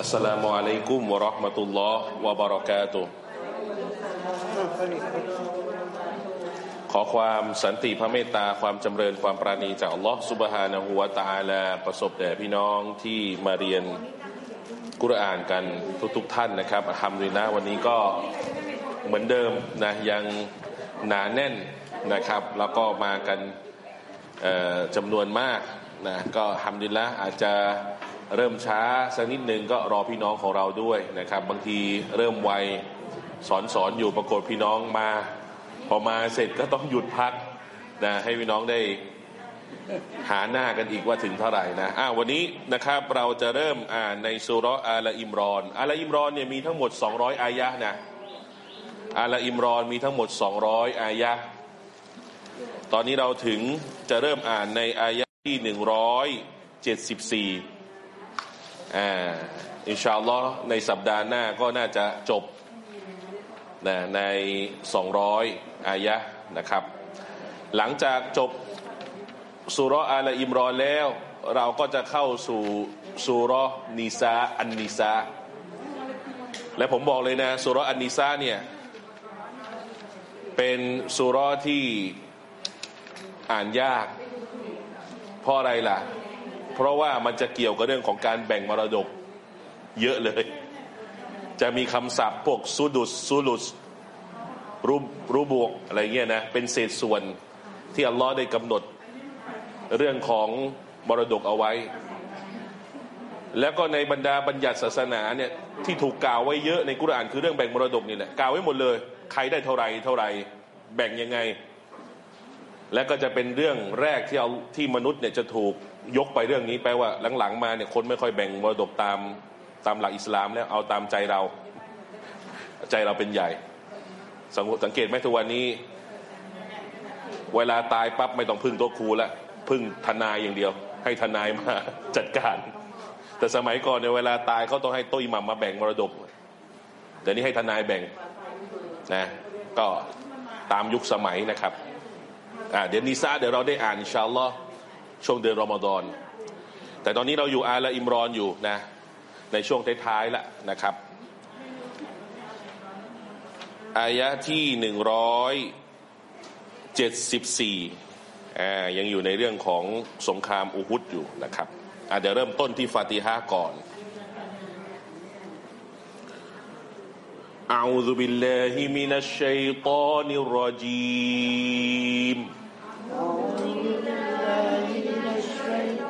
السلام عليكم ورحمة الله وبركاته ขอความสันติพระเมตตาความจำเริญความปราณีจากอัลลอฮ์สุบฮานะฮูวาตาลาประสบแด่พี่น้องที่มาเรียนกุรอานกันทุกๆทท่านนะครับทำดีนะวันนี้ก็เหมือนเดิมนะยังหนาแน่นนะครับ แล้วก็มากันจำนวนมากนะก็ทำดีละอาจจะ เริ่มช้าสักนิดหนึ่งก็รอพี่น้องของเราด้วยนะครับ บางทีเริ่มไวสอนสอนอยู่ปรากฏพี่น้องมา พอมาเสร็จก็ต้องหยุดพักนะให้พี่น้องได้หาหน้ากันอีกว่าถึงเท่าไหร่นะอ้าวันนี้นะครับเราจะเริ่มอ่านในสุรอาลอิมรอนอาลอิมรอนเนี่ยมีทั้งหมด 200 อายะนะอาลอิมรอนมีทั้งหมด 200 อายะตอนนี้เราถึงจะเริ่มอ่านในอายะที่ 174 อ่าอินชาอัลลอฮ์ในสัปดาห์หน้าก็น่าจะจบนะใน 200 อายะนะครับ หลังจากจบสุรอาลอิมรอแล้ว เราก็จะเข้าสู่สุรนิซาอันนิซาและผมบอกเลยนะสุรอันนิซาเนี่ย เป็นสุรที่อ่านยาก เพราะอะไรล่ะ เพราะว่ามันจะเกี่ยวกับเรื่องของการแบ่งมรดกเยอะเลย จะมีคำศัพท์พวกซูดุสซูลุสรูรูบวกอะไรเงี้ยนะ เป็นเศษส่วนที่อัลลอฮ์ได้กำหนดเรื่องของมรดกเอาไว้ แล้วก็ในบรรดาบัญญัติศาสนาเนี่ยที่ถูกกล่าวไว้เยอะในกุรอานคือเรื่องแบ่งมรดกนี่แหละกล่าวไว้หมดเลย ใครได้เท่าไรเท่าไรแบ่งยังไง และก็จะเป็นเรื่องแรกที่เอาที่มนุษย์เนี่ยจะถูก ยกไปเรื่องนี้แปลว่าหลังๆ มาเนี่ยคนไม่ค่อยแบ่งมรดกตามตามหลักอิสลามแล้วเอาตามใจเรา ใจเราเป็นใหญ่ สังเกตไหมทุกวันนี้ เวลาตายปั๊บไม่ต้องพึ่งตัวครูแล้วพึ่งทนายอย่างเดียว ให้ทนายมาจัดการ แต่สมัยก่อนในเวลาตายเขาต้องให้ตุ้ยมัมมาแบ่งมรดกแต่นี้ให้ทนายแบ่งนะก็ตามยุคสมัยนะครับอ่าเดี๋ยวนีซ่าเดี๋ยวเราได้อ่านอินชาอัลลอฮ์ ช่วงเดือนรอมฎอน แต่ตอนนี้เราอยู่อาละอิมรอนอยู่นะ ในช่วงท้ายๆแล้วนะครับ อายะที่หนึ่งร้อยเจ็ดสิบสี่ยังอยู่ในเรื่องของสงครามอุฮุดอยู่นะครับเดี๋ยวเริ่มต้นที่ฟาติฮะก่อน أعوذ بالله من الشيطان الرجيم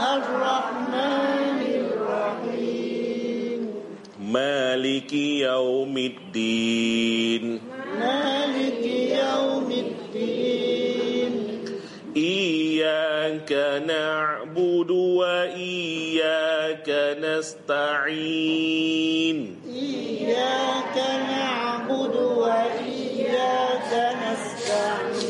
الرحمن مالك يوم الدين. مالك يوم الدين. إياك نعبد وإياك نستعين. إياك نعبد وإياك نستعين.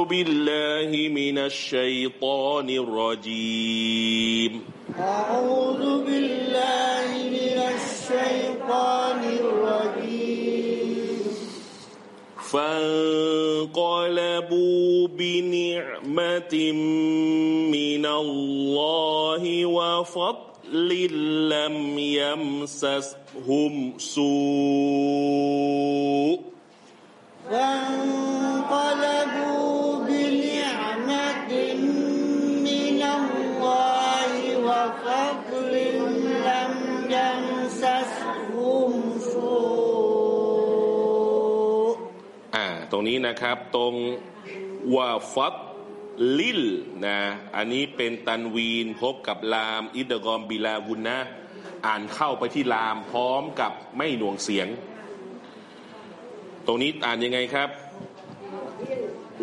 أعوذ بالله من الشيطان الرجيم. أعوذ بالله من الشيطان الرجيم. فانقلبوا بنعمة من الله وفضل لم يمسسهم سوء. فانقلبوا รงนี้นะครับ ตรงวาฟัดลิลนะอันนี้เป็นตันวีนพบกับลาม อิดกอมบิลาวุนนะอ่านเข้าไปที่ลามพร้อมกับไม่หน่วงเสียง ตรงนี้อ่านยังไงครับ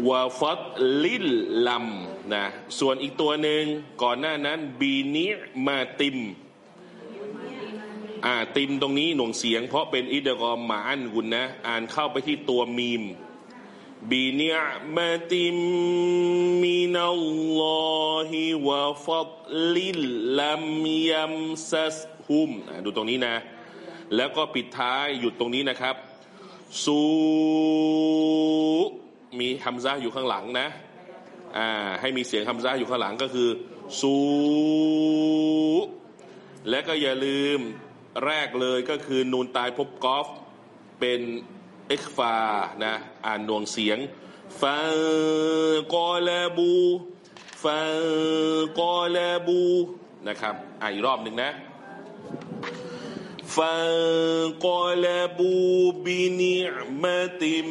วาฟัดลิลลัมนะส่วนอีกตัวหนึ่งก่อนหน้านั้นบีนิมาติมอ่าติมตรงนี้หน่วงเสียง เพราะเป็นอิดกอมมาอันกุนนะ อ่านเข้าไปที่ตัวมีม بنعمة من الله وفضل لم يمسسهم อ่ะดูตรงนี้นะ แล้วก็ปิดท้ายหยุดตรงนี้นะครับ ซูมีฮัมซาอยู่ข้างหลังนะ อ่า ให้มีเสียงฮัมซาอยู่ข้างหลังก็คือ ซูและก็อย่าลืมแรกเลยก็คือนูนตายพบกอฟ เป็น เอกฟานะอ่านนวงเสียงฟังกอลาบูฟังกอลาบูนะครับอ่านอีกรอบหนึ่งนะฟังกอลาบูบินิมะติม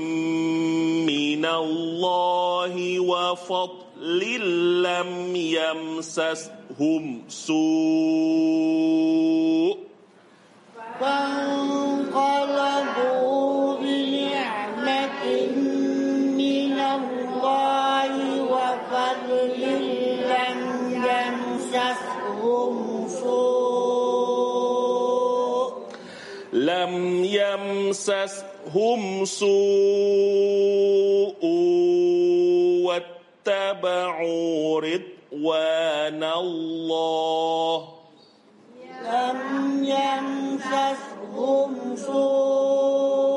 มินัลลอฮิวะฟัดลิลลัมยัมซัสฮุมซู فانقلبوا بنعمة من الله لم يمسسهم سوء واتبعوا رضوان الله. لم يمسسهم سوء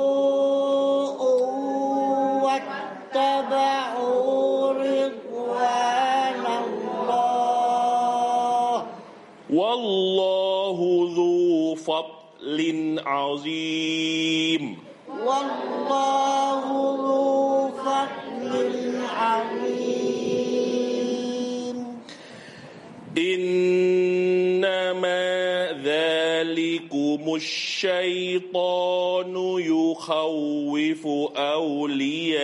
واتبعوا رضوان الله والله ذو فضل عظيم والله ذو فضل عظيم إنما الشيطان يخوف أولياءه.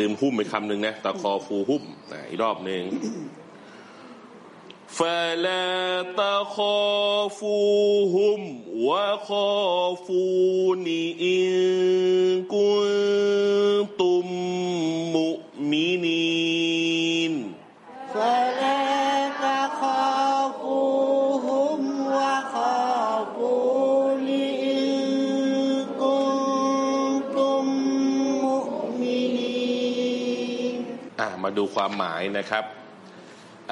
ลืมหุ้มไปคำหนึ่งนะตะคอฟูหุ้มอ่ะอีกรอบหนึ่ง فلا تخافوهم وخافون إن كنتم ดูความหมายนะครับ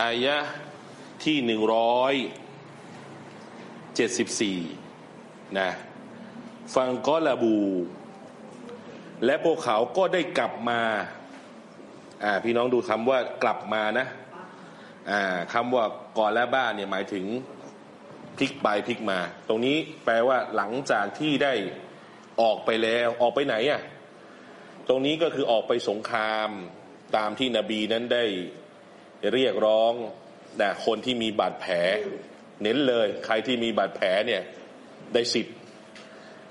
อายะที่หนึ่งร้อยเจ็ดสิบสี่นะฟังกอลาบู และพวกเขาก็ได้กลับมาอ่าพี่น้องดูคำว่ากลับมานะอ่าคำว่าก่อนและบ้านเนี่ยหมายถึงพลิกไปพลิกมา ตรงนี้แปลว่าหลังจากที่ได้ออกไปแล้วออกไปไหนอะตรงนี้ก็คือออกไปสงคราม ตามที่นบีนั้นได้เรียกร้องนะคนที่มีบาดแผล เน้นเลย ใครที่มีบาดแผลเนี่ยได้สิทธิ์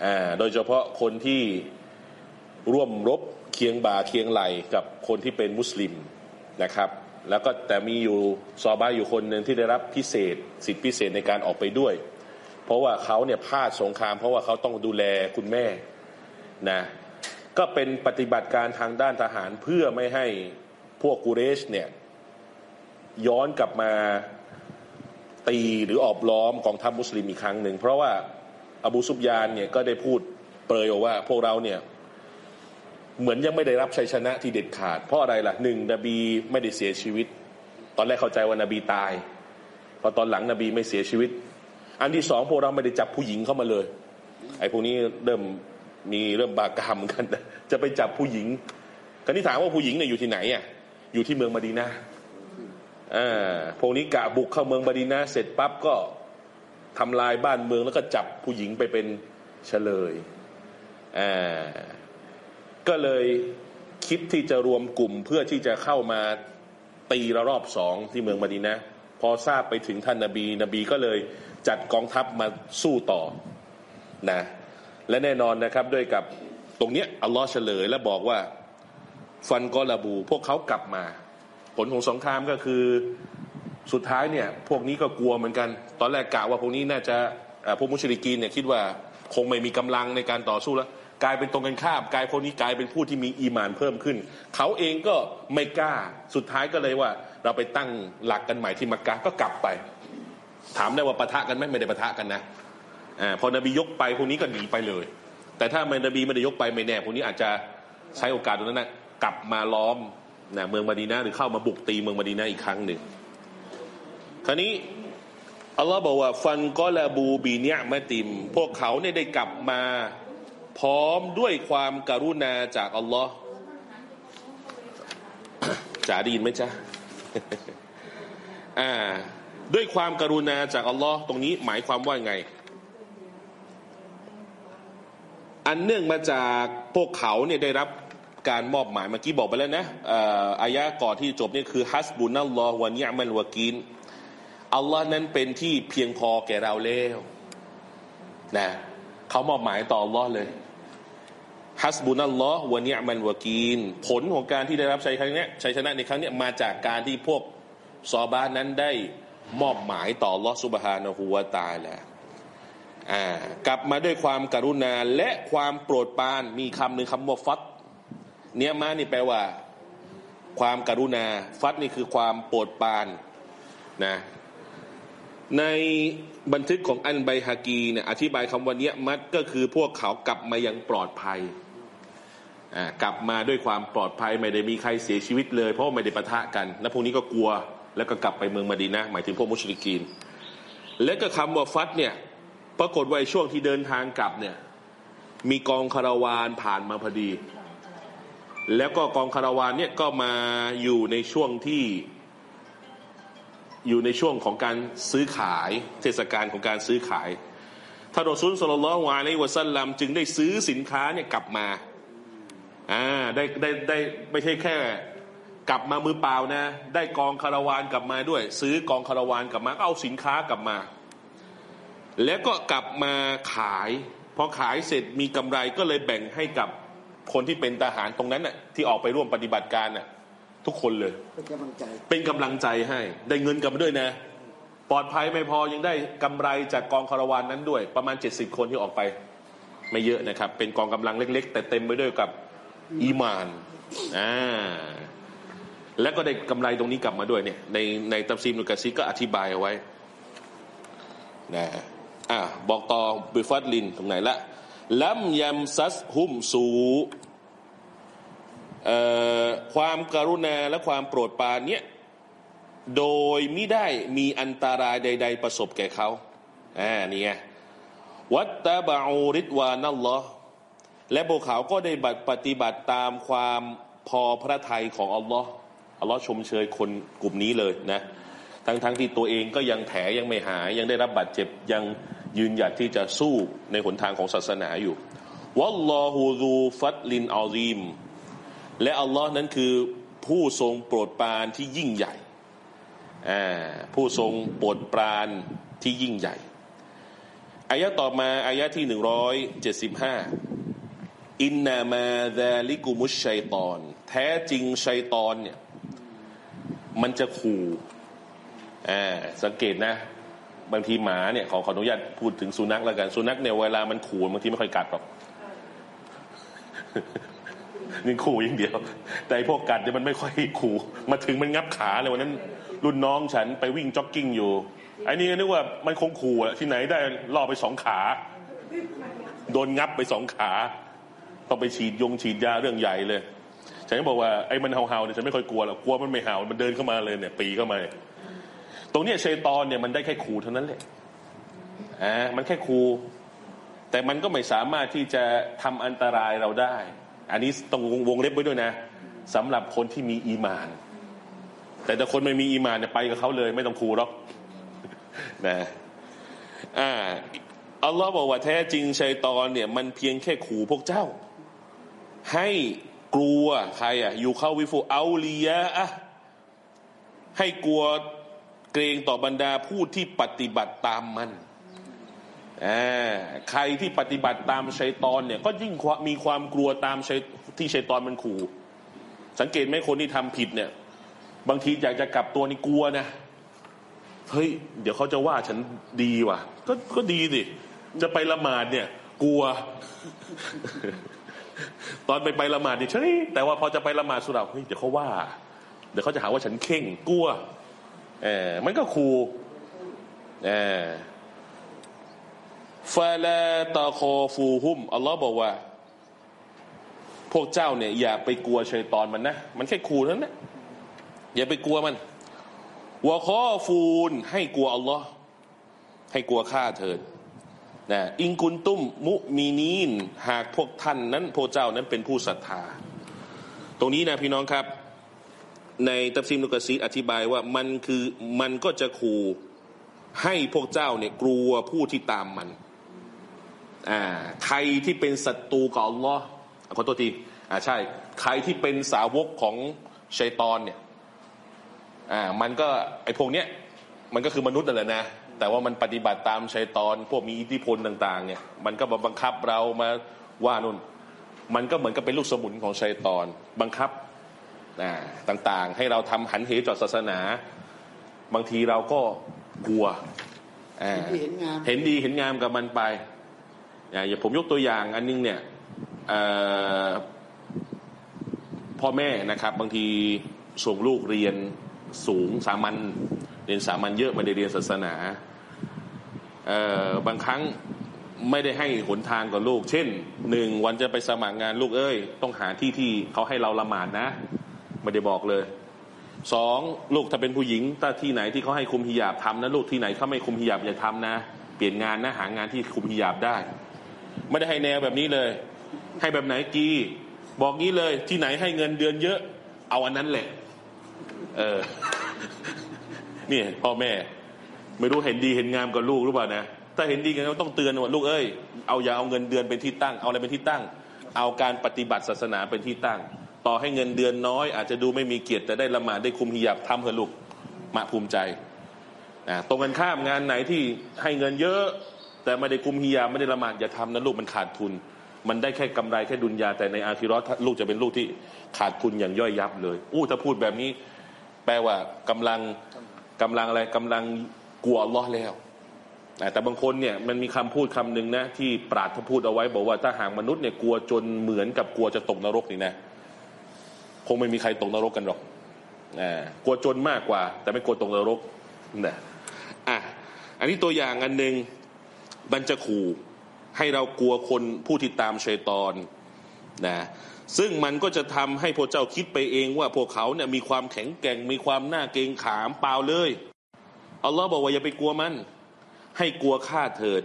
อ่าโดยเฉพาะคนที่ร่วมรบเคียงบ่าเคียงไหลกับคนที่เป็นมุสลิมนะครับ แล้วก็แต่มีอยู่ซอบาอยู่คนหนึ่งที่ได้รับพิเศษ สิทธิพิเศษในการออกไปด้วย เพราะว่าเขาเนี่ยพลาดสงคราม เพราะว่าเขาต้องดูแลคุณแม่นะ ก็เป็นปฏิบัติการทางด้านทหารเพื่อไม่ให้พวกกูเรชเนี่ยย้อนกลับมาตีหรือออบล้อมกองทัพมุสลิมอีกครั้งหนึ่ง เพราะว่าอบูซุบยานเนี่ยก็ได้พูดเปรยว่า พวกเราเนี่ยเหมือนยังไม่ได้รับชัยชนะที่เด็ดขาด เพราะอะไรล่ะหนึ่งนบีไม่ได้เสียชีวิต ตอนแรกเข้าใจว่านบีตายพอตอนหลังนบีไม่เสียชีวิต อันที่สองพวกเราไม่ได้จับผู้หญิงเข้ามาเลย ไอ้พวกนี้เริ่ม มีเริ่มบากามกัน จะไปจับผู้หญิงกันที่ถามว่าผู้หญิงเนี่ยอยู่ที่ไหนอะอยู่ที่เมืองมาดีนาอ่าพวกนี้กะบุกเข้าเมืองมาดีนาเสร็จปั๊บก็ทำลายบ้านเมืองแล้วก็จับผู้หญิงไปเป็นเฉลยอ่าก็เลยคิดที่จะรวมกลุ่มเพื่อที่จะเข้ามาตีระรอบสองที่เมืองมาดีนาพอทราบไปถึงท่านนาบี นบีก็เลยจัดกองทัพมาสู้ต่อนะ และแน่นอนนะครับด้วยกับตรงเนี้ยอัลลอฮ์เฉลยและบอกว่าฟันกอลาบู พวกเขากลับมา ผลของสงครามก็คือสุดท้ายเนี่ยพวกนี้ก็กลัวเหมือนกัน ตอนแรกกะว่าพวกนี้น่าจะพวกมุชริกีนเนี่ยคิดว่าคงไม่มีกำลังในการต่อสู้แล้ว กลายเป็นตรงกันข้ามกลายพวกนี้กลายเป็นผู้ที่มีอีมานเพิ่มขึ้น เขาเองก็ไม่กล้าสุดท้ายก็เลยว่า เราไปตั้งหลักกันใหม่ที่มักกะก็กลับไป ถามได้ว่าปะทะกันไหมไม่ได้ปะทะกันนะ อพอนบียกไปพวกนี้ก็หนีไปเลย แต่ถ้าม่นบีไม่ได้ยกไปไม่แน่พวกนี้อาจจะใช้โอกาสตรงนั้นนะกลับมาล้อมนะเมืองมาดีนาหรือเข้ามาบุกตีเมืองมาดีนาอีกครั้งหนึ่งคราวนี้อัลลอฮ์บอกว่า ฟันกอลาบูบีเนียมติม พวกเขาเนี่ยได้กลับมา พร้อมด้วยความการุณาจากอัลลอฮ์จ๋าดีนไหมจ๊ะอ่า ด้วยความการุณาจากอัลลอฮ์ตรงนี้หมายความว่าไง อันเนื่องมาจากพวกเขาเนี่ยได้รับการมอบหมายเมื่อกี้บอกไปแล้วนะอายะก่อนที่จบนี่คือฮัสบุนัลลอฮ์วะนิยมันวะกีนอัลลอฮ์นั้นเป็นที่เพียงพอแก่เราแล้วนะเขามอบหมายต่ออัลลอฮ์เลยฮัสบุนัลลอฮ์วะนิยมันวะกีนผลของการที่ได้รับชัยครั้งนี้ชัยชนะในครั้งนี้มาจากการที่พวกซอบ้านนั้นได้มอบหมายต่ออัลลอฮ์สุบฮานะฮูวาตาละ กลับมาด้วยความการุณาและความโปรดปรานมีคำหนึ่งคำว่าฟัดเนี่ยมานี่แปลว่า ความการุณา ฟัดนี่คือความโปรดปรานนะในบันทึกของอันไบฮากีเนี่ยอธิบายคำว่าเนี้ยมัดก็คือพวกเขากลับมายังปลอดภัยกลับมาด้วยความปลอดภัยไม่ได้มีใครเสียชีวิตเลย เพราะไม่ได้ปะทะกัน แล้วพวกนี้ก็กลัวแล้วก็กลับไปเมืองมาดีนะหมายถึงพวกมุชลิกีน และก็คำว่าฟัดเนี่ย ปรากฏว่าช่วงที่เดินทางกลับเนี่ย มีกองคาราวานผ่านมาพอดี แล้วก็กองคาราวานเนี่ยก็มาอยู่ในช่วงที่ อยู่ในช่วงของการซื้อขาย เทศกาลของการซื้อขายท่านรอซุลสลลวาในวะซัลลัมจึงได้ซื้อสินค้าเนี่ยกลับมาอ่าได้ได้ได้ไม่ใช่แค่กลับมามือเปล่านะ ได้กองคาราวานกลับมาด้วย ซื้อกองคาราวานกลับมาเอาสินค้ากลับมา แล้วก็กลับมาขาย พอขายเสร็จมีกำไรก็เลยแบ่งให้กับคนที่เป็นทหารตรงนั้นน่ะที่ออกไปร่วมปฏิบัติการน่ะทุกคนเลย เป็นกำลังใจ เป็นกำลังใจให้ ได้เงินกลับมาด้วยนะ ปลอดภัยไม่พอยังได้กำไรจากกองคาราวานนั้นด้วย ประมาณเจ็ดสิบคนที่ออกไป ไม่เยอะนะครับ เป็นกองกำลังเล็ก ๆ แต่เต็มไปด้วยกับอีมานอ่าแล้วก็ได้กำไรตรงนี้กลับมาด้วยเนี่ย ในในตัมซีมนุกะซีก็อธิบายเอาไว้นะ อ่าบอกต่อบิฟัดลินตรงไหนละลัมยัมซัสฮุมสูความกรุณาและความโปรดปรานเนี้ยโดยไม่ได้มีอันตรายใด ๆ ประสบแก่เขาอ่านี่ไงวัตตาบาอูริดวานัลลอฮ์และพวกเขาก็ได้บัตปฏิบัติตามความพอพระทัยของอัลลอฮ์อัลลอฮ์ชมเชยคนกลุ่มนี้เลยนะ ทั้งๆทที่ตัวเองก็ยังแผลยังไม่หาย ยังได้รับบาดเจ็บยังยืนหยัดที่จะสู้ในหนทางของศาสนาอยู่วัลลอฮูรูฟัตลินอัลีมและอัลลอฮ์นั้นคือผู้ทรงโปรดปรานที่ยิ่งใหญ่ผู้ทรงโปรดปรานที่ยิ่งใหญ่อายะต่อมาอายะที่หนึ่งร้อยเจ็ดสิบห้าอินนามาดาลิกุมุชชัยตอน แท้จริงชัยตอนเนี่ยมันจะขู่ สังเกตนะบางทีหมาเนี่ยขอขออนุญาตพูดถึงสุนัขแล้วกันสุนัขเนี่ยเวลามันขู่บางทีไม่ค่อยกัดหรอกนี่ขู่อย่างเดียว แต่พวกกัดเนี่ยมันไม่ค่อยขู่มาถึงมันงับขาเลยวันนั้น รุ่นน้องฉันไปวิ่งจ็อกกิ้งอยู่ไอ้นี่ก็นึกว่ามันคงขู่อะที่ไหนได้ล่อไปสองขา โดนงับไปสองขาต้องไปฉีดยงฉีดยาเรื่องใหญ่เลยฉันก็บอกว่าไอ้มันเห่าๆเนี่ยฉันไม่ค่อยกลัวหรอกกลัวมันไม่เห่ามันเดินเข้ามาเลยเนี่ยปีเข้ามา ตรงนี้เชตอนเนี่ยมันได้แค่ขู่เท่านั้นแหละอ่ามันแค่ขู่แต่มันก็ไม่สามารถที่จะทำอันตรายเราได้ อันนี้ต้องวงเล็บไว้ด้วยนะสำหรับคนที่มีอีมาน แต่ถ้าคนไม่มีอีมานเนี่ยไปกับเขาเลย ไม่ต้องขู่หรอกนะอ่าอัลลอฮ์บอกว่าแท้จริงชัยตอนเนี่ย มันเพียงแค่ขู่พวกเจ้า ให้กลัวใครอะอยู่เข้าวิฟูเอาลียะอะให้กลัว เกรงต่อบรรดาผู้ที่ปฏิบัติตามมันใครที่ปฏิบัติตามชัยตอนเนี่ย ก็ยิ่งมีความกลัวตามชัยที่ชัยตอนมันขู่ สังเกตไหมคนที่ทำผิดเนี่ย บางทีอยากจะกลับตัวนี่กลัวนะเฮ้ยเดี๋ยวเขาจะว่าฉันดีว่ะ ก็ก็ดีสิจะไปละหมาดเนี่ย กลัว ตอนไปไปละหมาดเนี่ยใช่แต่ว่าพอจะไปละหมาดสุราเฮ้ยเดี๋ยวเขาว่า เดี๋ยวเขาจะหาว่าฉันเข่งกลัว เออมันก็คูเออฟาลาตาคอฟูฮุมอัลลอฮ์บอกว่า พวกเจ้าเนี่ย อย่าไปกลัวชัยตอนมันนะ มันแค่คูเท่านั้นนะอย่าไปกลัวมันวะคอฟูนให้กลัวอัลลอฮ์ให้กลัวข้าเถิดนะอิงกุนตุ้มมุมีนีน หากพวกท่านนั้นพวกเจ้านั้นเป็นผู้ศรัทธา ตรงนี้นะพี่น้องครับ ในตัฟซีมนุกซีอธิบายว่ามันคือมันก็จะขู่ให้พวกเจ้าเนี่ยกลัวผู้ที่ตามมัน อ่า ใครที่เป็นศัตรูกับอัลลอฮ์ขอโทษทีอ่าใช่ ใครที่เป็นสาวกของชัยตอนเนี่ย อ่า มันก็ไอพวกเนี้ยมันก็คือมนุษย์นั่นแหละนะ แต่ว่ามันปฏิบัติตามชัยตอน พวกมีอิทธิพลต่าง ๆ เนี่ย มันก็มาบังคับเรามาว่านุ่น มันก็เหมือนกับเป็นลูกสมุนของชัยตอน บังคับ อ่าต่างๆ ให้เราทำหันเหจอดศาสนา บางทีเราก็กลัวเห็นงามเห็นดีเห็นงามกับมันไปอย่างผมยกตัวอย่างอันนึงเนี่ยพ่อแม่นะครับ บางทีส่งลูกเรียนสูงสามัญเรียนสามัญเยอะไม่ได้เรียนศาสนาบางครั้งไม่ได้ให้หนทางกับลูก เช่นหนึ่งวันจะไปสมัครงานลูกเอ้ย ต้องหาที่ที่เขาให้เราละหมาดนะ ไม่ได้บอกเลยสองลูกถ้าเป็นผู้หญิงถ้าที่ไหนที่เขาให้คุมหิยาบทำนะลูกที่ไหนเขาไม่คุมหิยาบอย่าทำนะ เปลี่ยนงานนะหางานที่คุมหิยาบได้ ไม่ได้ให้แนวแบบนี้เลย ให้แบบไหนกีบอกงี้เลยที่ไหนให้เงินเดือนเยอะ เอาอันนั้นแหละ เออนี่พ่อแม่ ไม่รู้เห็นดีเห็นงามกับลูกหรือเปล่านะถ้าเห็นดีกันก็ต้องเตือนว่าลูกเอ้ยเอาอย่าเอาเงินเดือนเป็นที่ตั้ง เอาอะไรเป็นที่ตั้ง เอาการปฏิบัติศาสนาเป็นที่ตั้ง ต่อให้เงินเดือนน้อย อาจจะดูไม่มีเกียรติแต่ได้ละหมาดได้คุมหิยับทำเถอะลูกมาภูมิใจนะตรงกันข้ามงานไหนที่ให้เงินเยอะ แต่ไม่ได้คุมหิยาไม่ได้ละหมาดอย่าทำนะลูกมันขาดทุน มันได้แค่กำไรแค่ดุนยาแต่ในอาคิรอตลูกจะเป็นลูกที่ขาดทุนอย่างย่อยยับเลยอู้ถ้าพูดแบบนี้ แปลว่ากำลังกำลังอะไรกำลังกลัวล้อแล้วแต่บางคนเนี่ยมันมีคำพูดคำหนึ่งนะที่ปราดเขาพูดเอาไว้ บอกว่าถ้าหากมนุษย์เนี่ยกลัวจนเหมือนกับกลัวจะตกนรกนี่นะ คงไม่มีใครตกนรกกันหรอกกลัวจนมากกว่า แต่ไม่กลัวตกนรกนะอะอันนี้ตัวอย่างอันหนึ่งบัญจะขู่ให้เรากลัวคนผู้ที่ตามชัยตอนนะซึ่งมันก็จะทำให้พวกเจ้าคิดไปเองว่าพวกเขาเนี่ยมีความแข็งแกร่งมีความน่าเกรงขามเปล่าเลยอัลลอฮ์บอกว่าอย่าไปกลัวมัน ให้กลัวข้าเถิด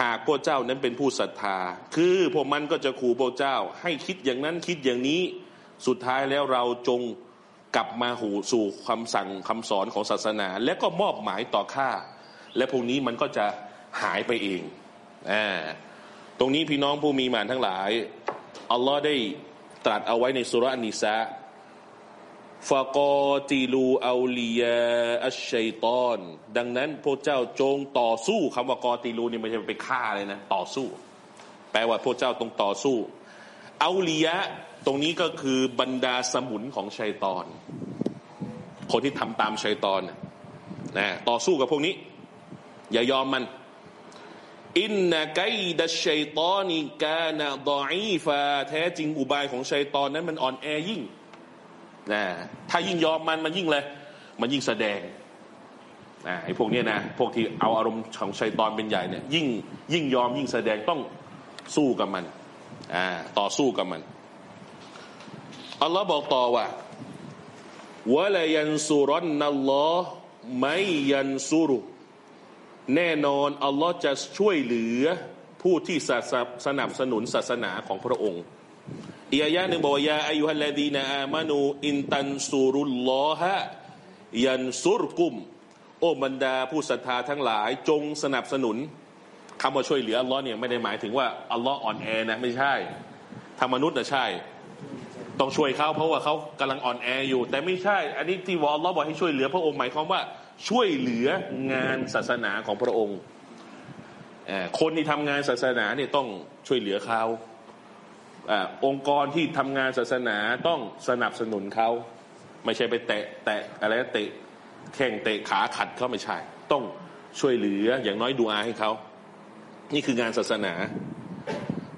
หากพวกเจ้านั้นเป็นผู้ศรัทธา คือพวกมันก็จะขู่พวกเจ้า ให้คิดอย่างนั้นคิดอย่างนี้ สุดท้ายแล้วเราจงกลับมาหูสู่คำสั่งคำสอนของศาสนา และก็มอบหมายต่อข้าและพวกนี้มันก็จะหายไปเองอ่าตรงนี้พี่น้องผู้มีหมานทั้งหลาย อัลลอฮ์ได้ตรัสเอาไว้ในสุรานิสะฟะกอติลูอาลียาอัชชัยตอน ดังนั้นพวกเจ้าจงต่อสู้คำว่ากอติลูนี่ไม่ใช่ไปฆ่าเลยนะ ต่อสู้ แปลว่าพวกเจ้าต้องต่อสู้อาลียะ ตรงนี้ก็คือบรรดาสมุนของชัยตอน คนที่ทำตามชัยตอนนะต่อสู้กับพวกนี้ อย่ายอมมัน อินนไกดัชัยตอนีกานะดออีฟาแท้จริงอุบายของชัยตอนนั้นมันอ่อนแอยิ่งนะถ้ายิ่งยอมมันมันยิ่งเลยมันยิ่งแสดงนะไอ้พวกนี้นะพวกที่เอาอารมณ์ของชัยตอนเป็นใหญ่เนี่ยยิ่งยิ่งยอมยิ่งแสดงต้องสู้กับมันอ่าต่อสู้กับมัน อัลลอฮ์บอกต่อว่าวะลายันซุรันนัลลอฮ์ไม่ยันซุรุแน่นอนอัลลอฮ์จะช่วยเหลือผู้ที่สนับสนุนศาสนาของพระองค์อียะหนึ่งบอกยาอายุฮัลลดีนาอามานูอินตันซูรุลลอฮะยันซุรกุม โอ้บรรดาผู้ศรัทธาทั้งหลายจงสนับสนุนคำว่าช่วยเหลืออัลลอฮ์เนี่ยไม่ได้หมายถึงว่าอัลลอฮ์อ่อนแอนะไม่ใช่ทางมนุษย์นะใช่ ต้องช่วยเขาเพราะว่าเขากำลังอ่อนแออยู่ แต่ไม่ใช่ อันนี้ที่ว่าอัลลอฮ์บอกให้ช่วยเหลือพระองค์หมายความว่าช่วยเหลืองานศาสนาของพระองค์คนที่ทำงานศาสนาเนี่ยต้องช่วยเหลือเขาองค์กรที่ทำงานศาสนาต้องสนับสนุนเขาไม่ใช่ไปแตะแตะอะไรเตะแข่งเตะขาขัดเขาไม่ใช่ ต้องช่วยเหลืออย่างน้อยดูอาให้เขานี่คืองานศาสนา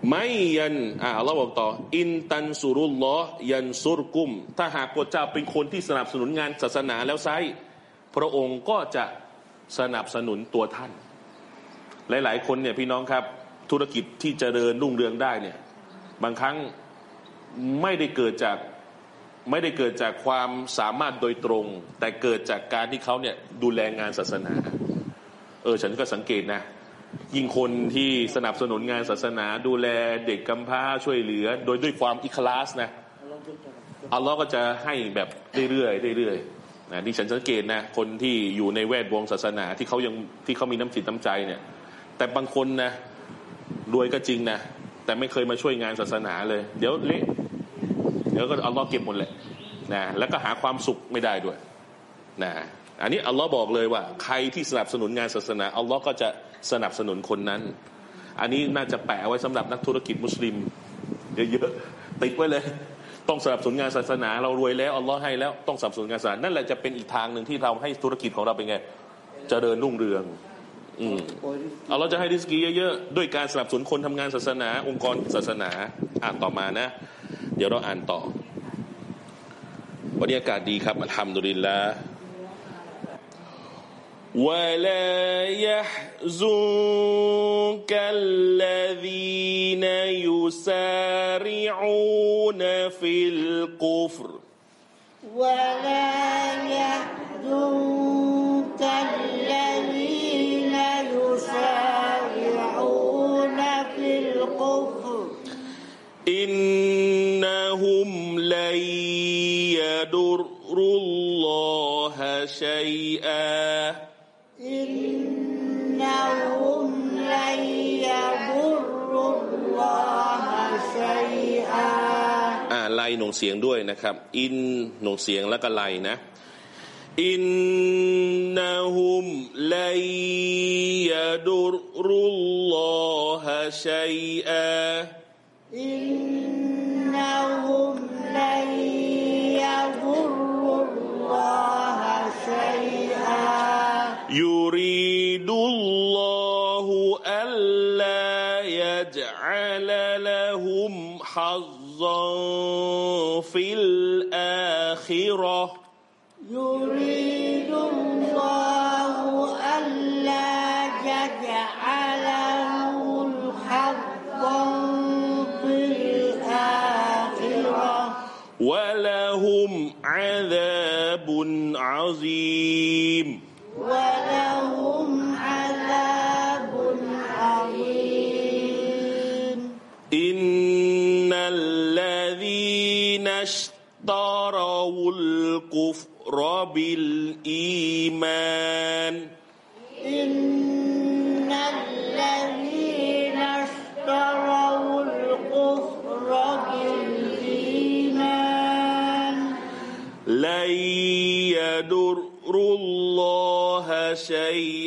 ไม่ยันอ่าเราบอกต่อ อินตันสุรุลลอยันซุรกุม ถ้าหากพระเจ้าเป็นคนที่สนับสนุนงานศาสนาแล้วไซพระองค์ก็จะสนับสนุนตัวท่าน หลาย ๆ คนเนี่ยพี่น้องครับ ธุรกิจที่จเจริญรุ่งเรืองได้เนี่ย บางครั้งไม่ได้เกิดจากไม่ได้เกิดจากความสามารถโดยตรง แต่เกิดจากการที่เขาเนี่ยดูแลงานศาสนา เออฉันก็สังเกตนะ ยิ่งคนที่สนับสนุนงานศาสนา ดูแลเด็กกำพร้าช่วยเหลือ โดยด้วยความอิคลาสนะอัลลอฮ์ก็จะให้แบบเรื่อยๆเรื่อยๆนะที่ฉันสังเกตนะคนที่อยู่ในแวดวงศาสนาที่เขายังที่เขามีน้ำจิตน้ำใจเนี่ย แต่บางคนนะรวยก็จริงนะแต่ไม่เคยมาช่วยงานศาสนาเลย เดี๋ยวเละเดี๋ยวก็อัลลอฮ์เก็บหมดเลยนะแล้วก็หาความสุขไม่ได้ด้วยนะ อันนี้อัลลอฮ์บอกเลยว่า ใครที่สนับสนุนงานศาสนาอัลลอฮ์ก็จะสนับสนุนคนนั้น อันนี้น่าจะแปะไว้สำหรับนักธุรกิจมุสลิมเยอะๆติดไว้เลย ต้องสนับสนุนงานศาสนา เรารวยแล้วอัลลอฮ์ให้แล้วต้องสนับสนุนงานศาสนานั่นแหละจะเป็นอีกทางหนึ่งที่เราให้ธุรกิจของเราเป็นไงจะเจริญรุ่งเรืองอืมเอาเราจะให้ดิสกีเยอะๆด้วยการสนับสนุนคนทำงานศาสนา องค์กรศาสนาอ่านต่อมานะ เดี๋ยวเราอ่านต่อวันนี้อากาศดีครับอัลฮัมดุลิลลาห์ ولا يحزنك الذين يسارعون في الكفر ولا يحزنك الذين يسارعون في الكفر إنهم لن يضروا الله شيئا إنهم لن يضروا الله شيئا อ่าไล่หนงเสียงด้วยนะครับ อินหนงเสียงแล้วก็ไล่นะ อินนาฮุมไลยดุรุลลอฮะชัยอา อินนาฮุมไลยดุรุ في الآخرة يريد الله ألا يجعل حظا في الآخرة. ولهم عذاب عظيم. بالإيمان. إن الذين اشتروا الكفر بالإيمان لن يضروا الله شيئا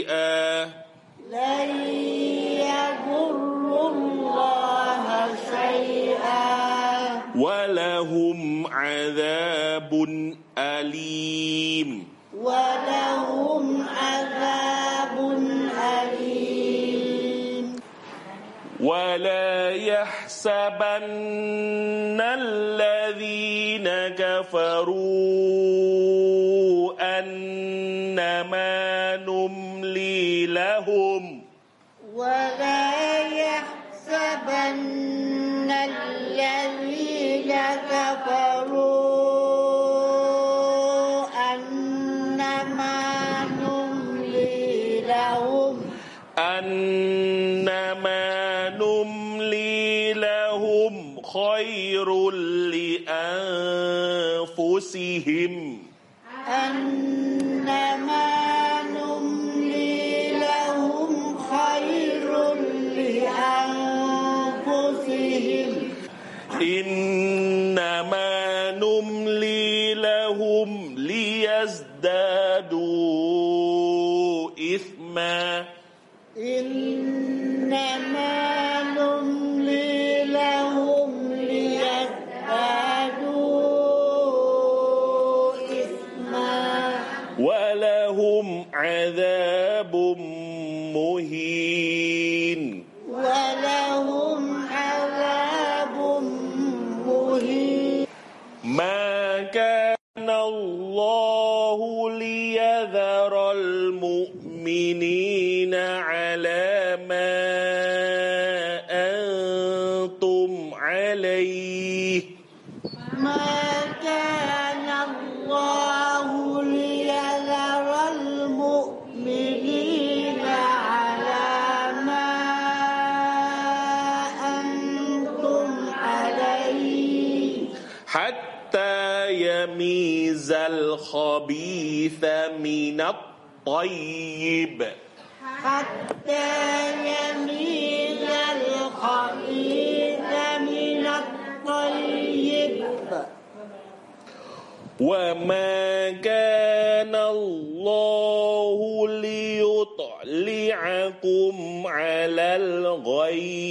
ولا يحسبن الذين كفروا أنما نملي لهم خير لأنفسهم. الطيب حتى يميز الخبيث من الطيب. وما كان الله ليطلعكم على الغيب.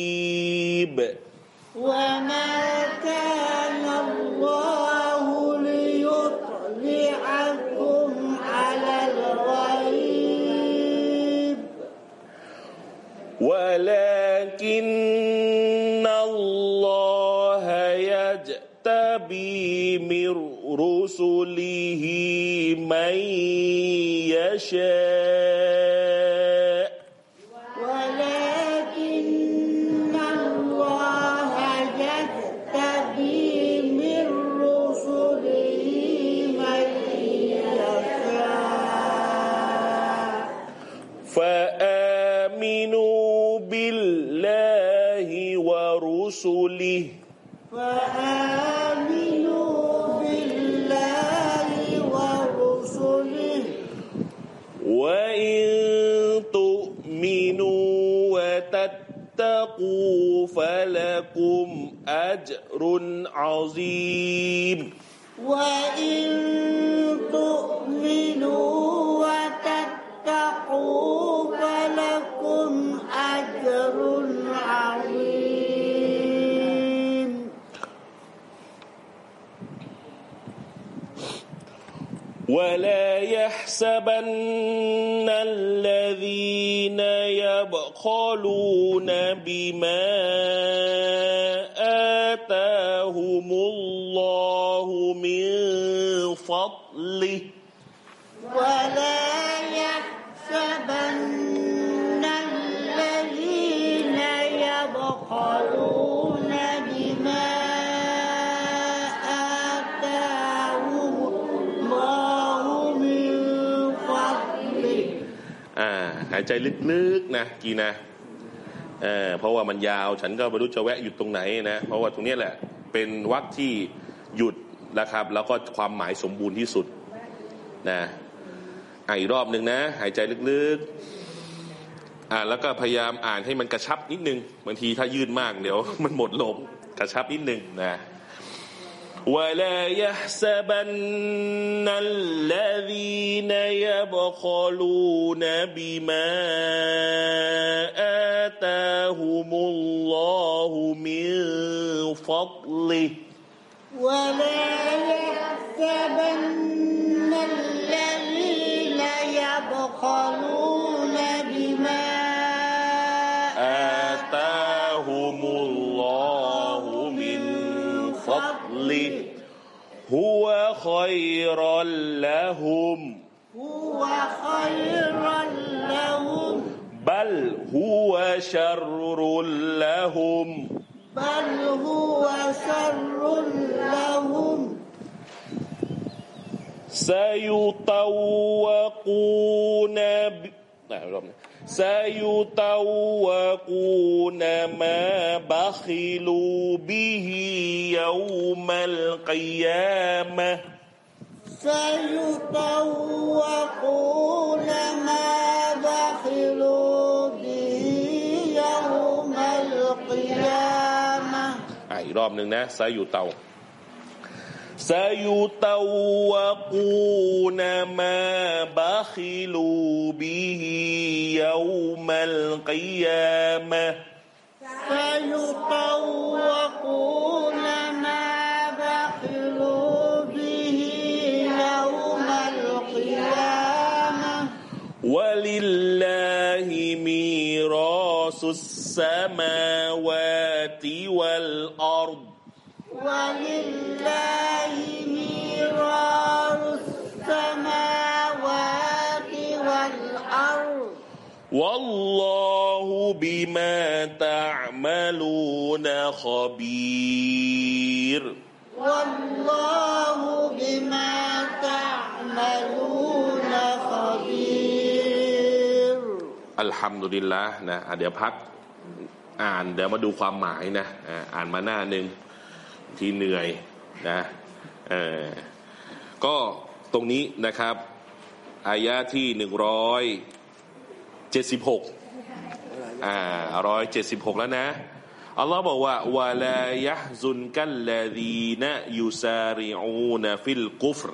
من يشاء يحسبن الذين يبخلون بما หายใจลึกๆนะกีนะเออเพราะว่ามันยาวฉันก็ไม่รู้จะแวะหยุดตรงไหนนะ เพราะว่าตรงนี้แหละ เป็นวักที่หยุดนะครับ แล้วก็ความหมายสมบูรณ์ที่สุดนะอีกรอบหนึ่งนะ หายใจลึกๆอ่าแล้วก็พยายามอ่านให้มันกระชับนิดนึงบางทีถ้ายืดมากเดี๋ยว มันหมดลมกระชับนิดนึงนะ ولا يحسبن الذين يبخلون بما آتاهم الله من فضله. ولا يحسبن الذين يبخلون هو خيرا لهم. هو خيرا لهم. بل هو شر لهم. بل هو شر لهم. سيطوقون ب... سيطوقون ما بخلوا به يوم القيامة سيطوقون ما بخلوا به يوم القيامة อ่ะอีกรอบหนึ่งนะซายูเตาซายูเตา سيطوقون ما بخلوا به يوم القيامة. ما بخلوا به يوم القيامة. ولله ميراث السماوات والأرض. ولله ميراث السماوات والأرض والله بما تعملون خبير والله بما تعملون خبير อัลฮัมดุลิลละนะอ่ะเดี๋ยวพักอ่านเดี๋ยวมาดูความหมายนะอ่ะอ่านมาหน้าหนึ่ง ที่เหนื่อยนะเออก็ตรงนี้นะครับอายะที่หนึ่งร้อยเจ็ดสิบหกอ่าร้อยเจ็ดสิบหกแล้วนะอัลลอฮ์บอกว่าวะลายะฮซุนกัลลาดีนะยูซาริอูนฟิลกุฟร